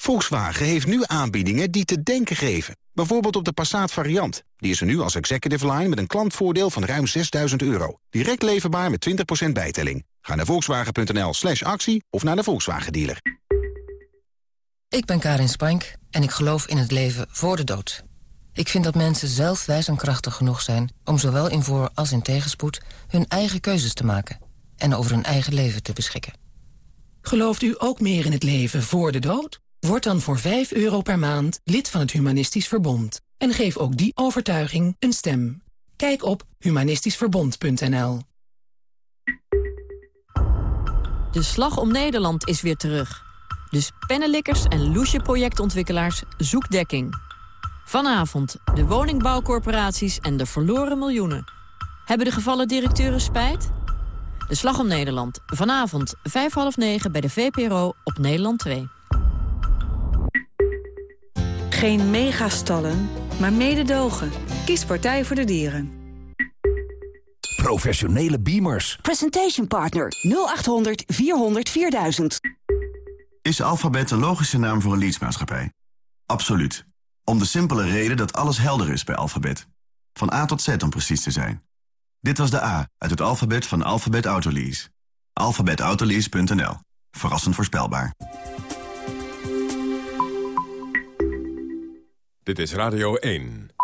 Volkswagen heeft nu aanbiedingen die te denken geven. Bijvoorbeeld op de Passat variant. Die is er nu als executive line met een klantvoordeel van ruim 6000 euro. Direct leverbaar met 20% bijtelling. Ga naar volkswagen.nl slash actie of naar de Volkswagen dealer. Ik ben Karin Spank en ik geloof in het leven voor de dood. Ik vind dat mensen zelf wijs en krachtig genoeg zijn... om zowel in voor- als in tegenspoed hun eigen keuzes te maken... en over hun eigen leven te beschikken. Gelooft u ook meer in het leven voor de dood? Word dan voor 5 euro per maand lid van het Humanistisch Verbond. En geef ook die overtuiging een stem. Kijk op humanistischverbond.nl De Slag om Nederland is weer terug. Dus pennenlikkers en loesje projectontwikkelaars zoek dekking. Vanavond de woningbouwcorporaties en de verloren miljoenen. Hebben de gevallen directeuren spijt? De Slag om Nederland. Vanavond vijf half negen bij de VPRO op Nederland 2. Geen megastallen, maar mededogen. Kies Partij voor de Dieren. Professionele beamers. Presentation Partner 0800 400 4000. Is Alphabet de logische naam voor een leadsmaatschappij? Absoluut. Om de simpele reden dat alles helder is bij Alphabet. Van A tot Z om precies te zijn. Dit was de A uit het alfabet van Alphabet Autolease. alphabetautolease.nl. Verrassend voorspelbaar. Dit is Radio 1.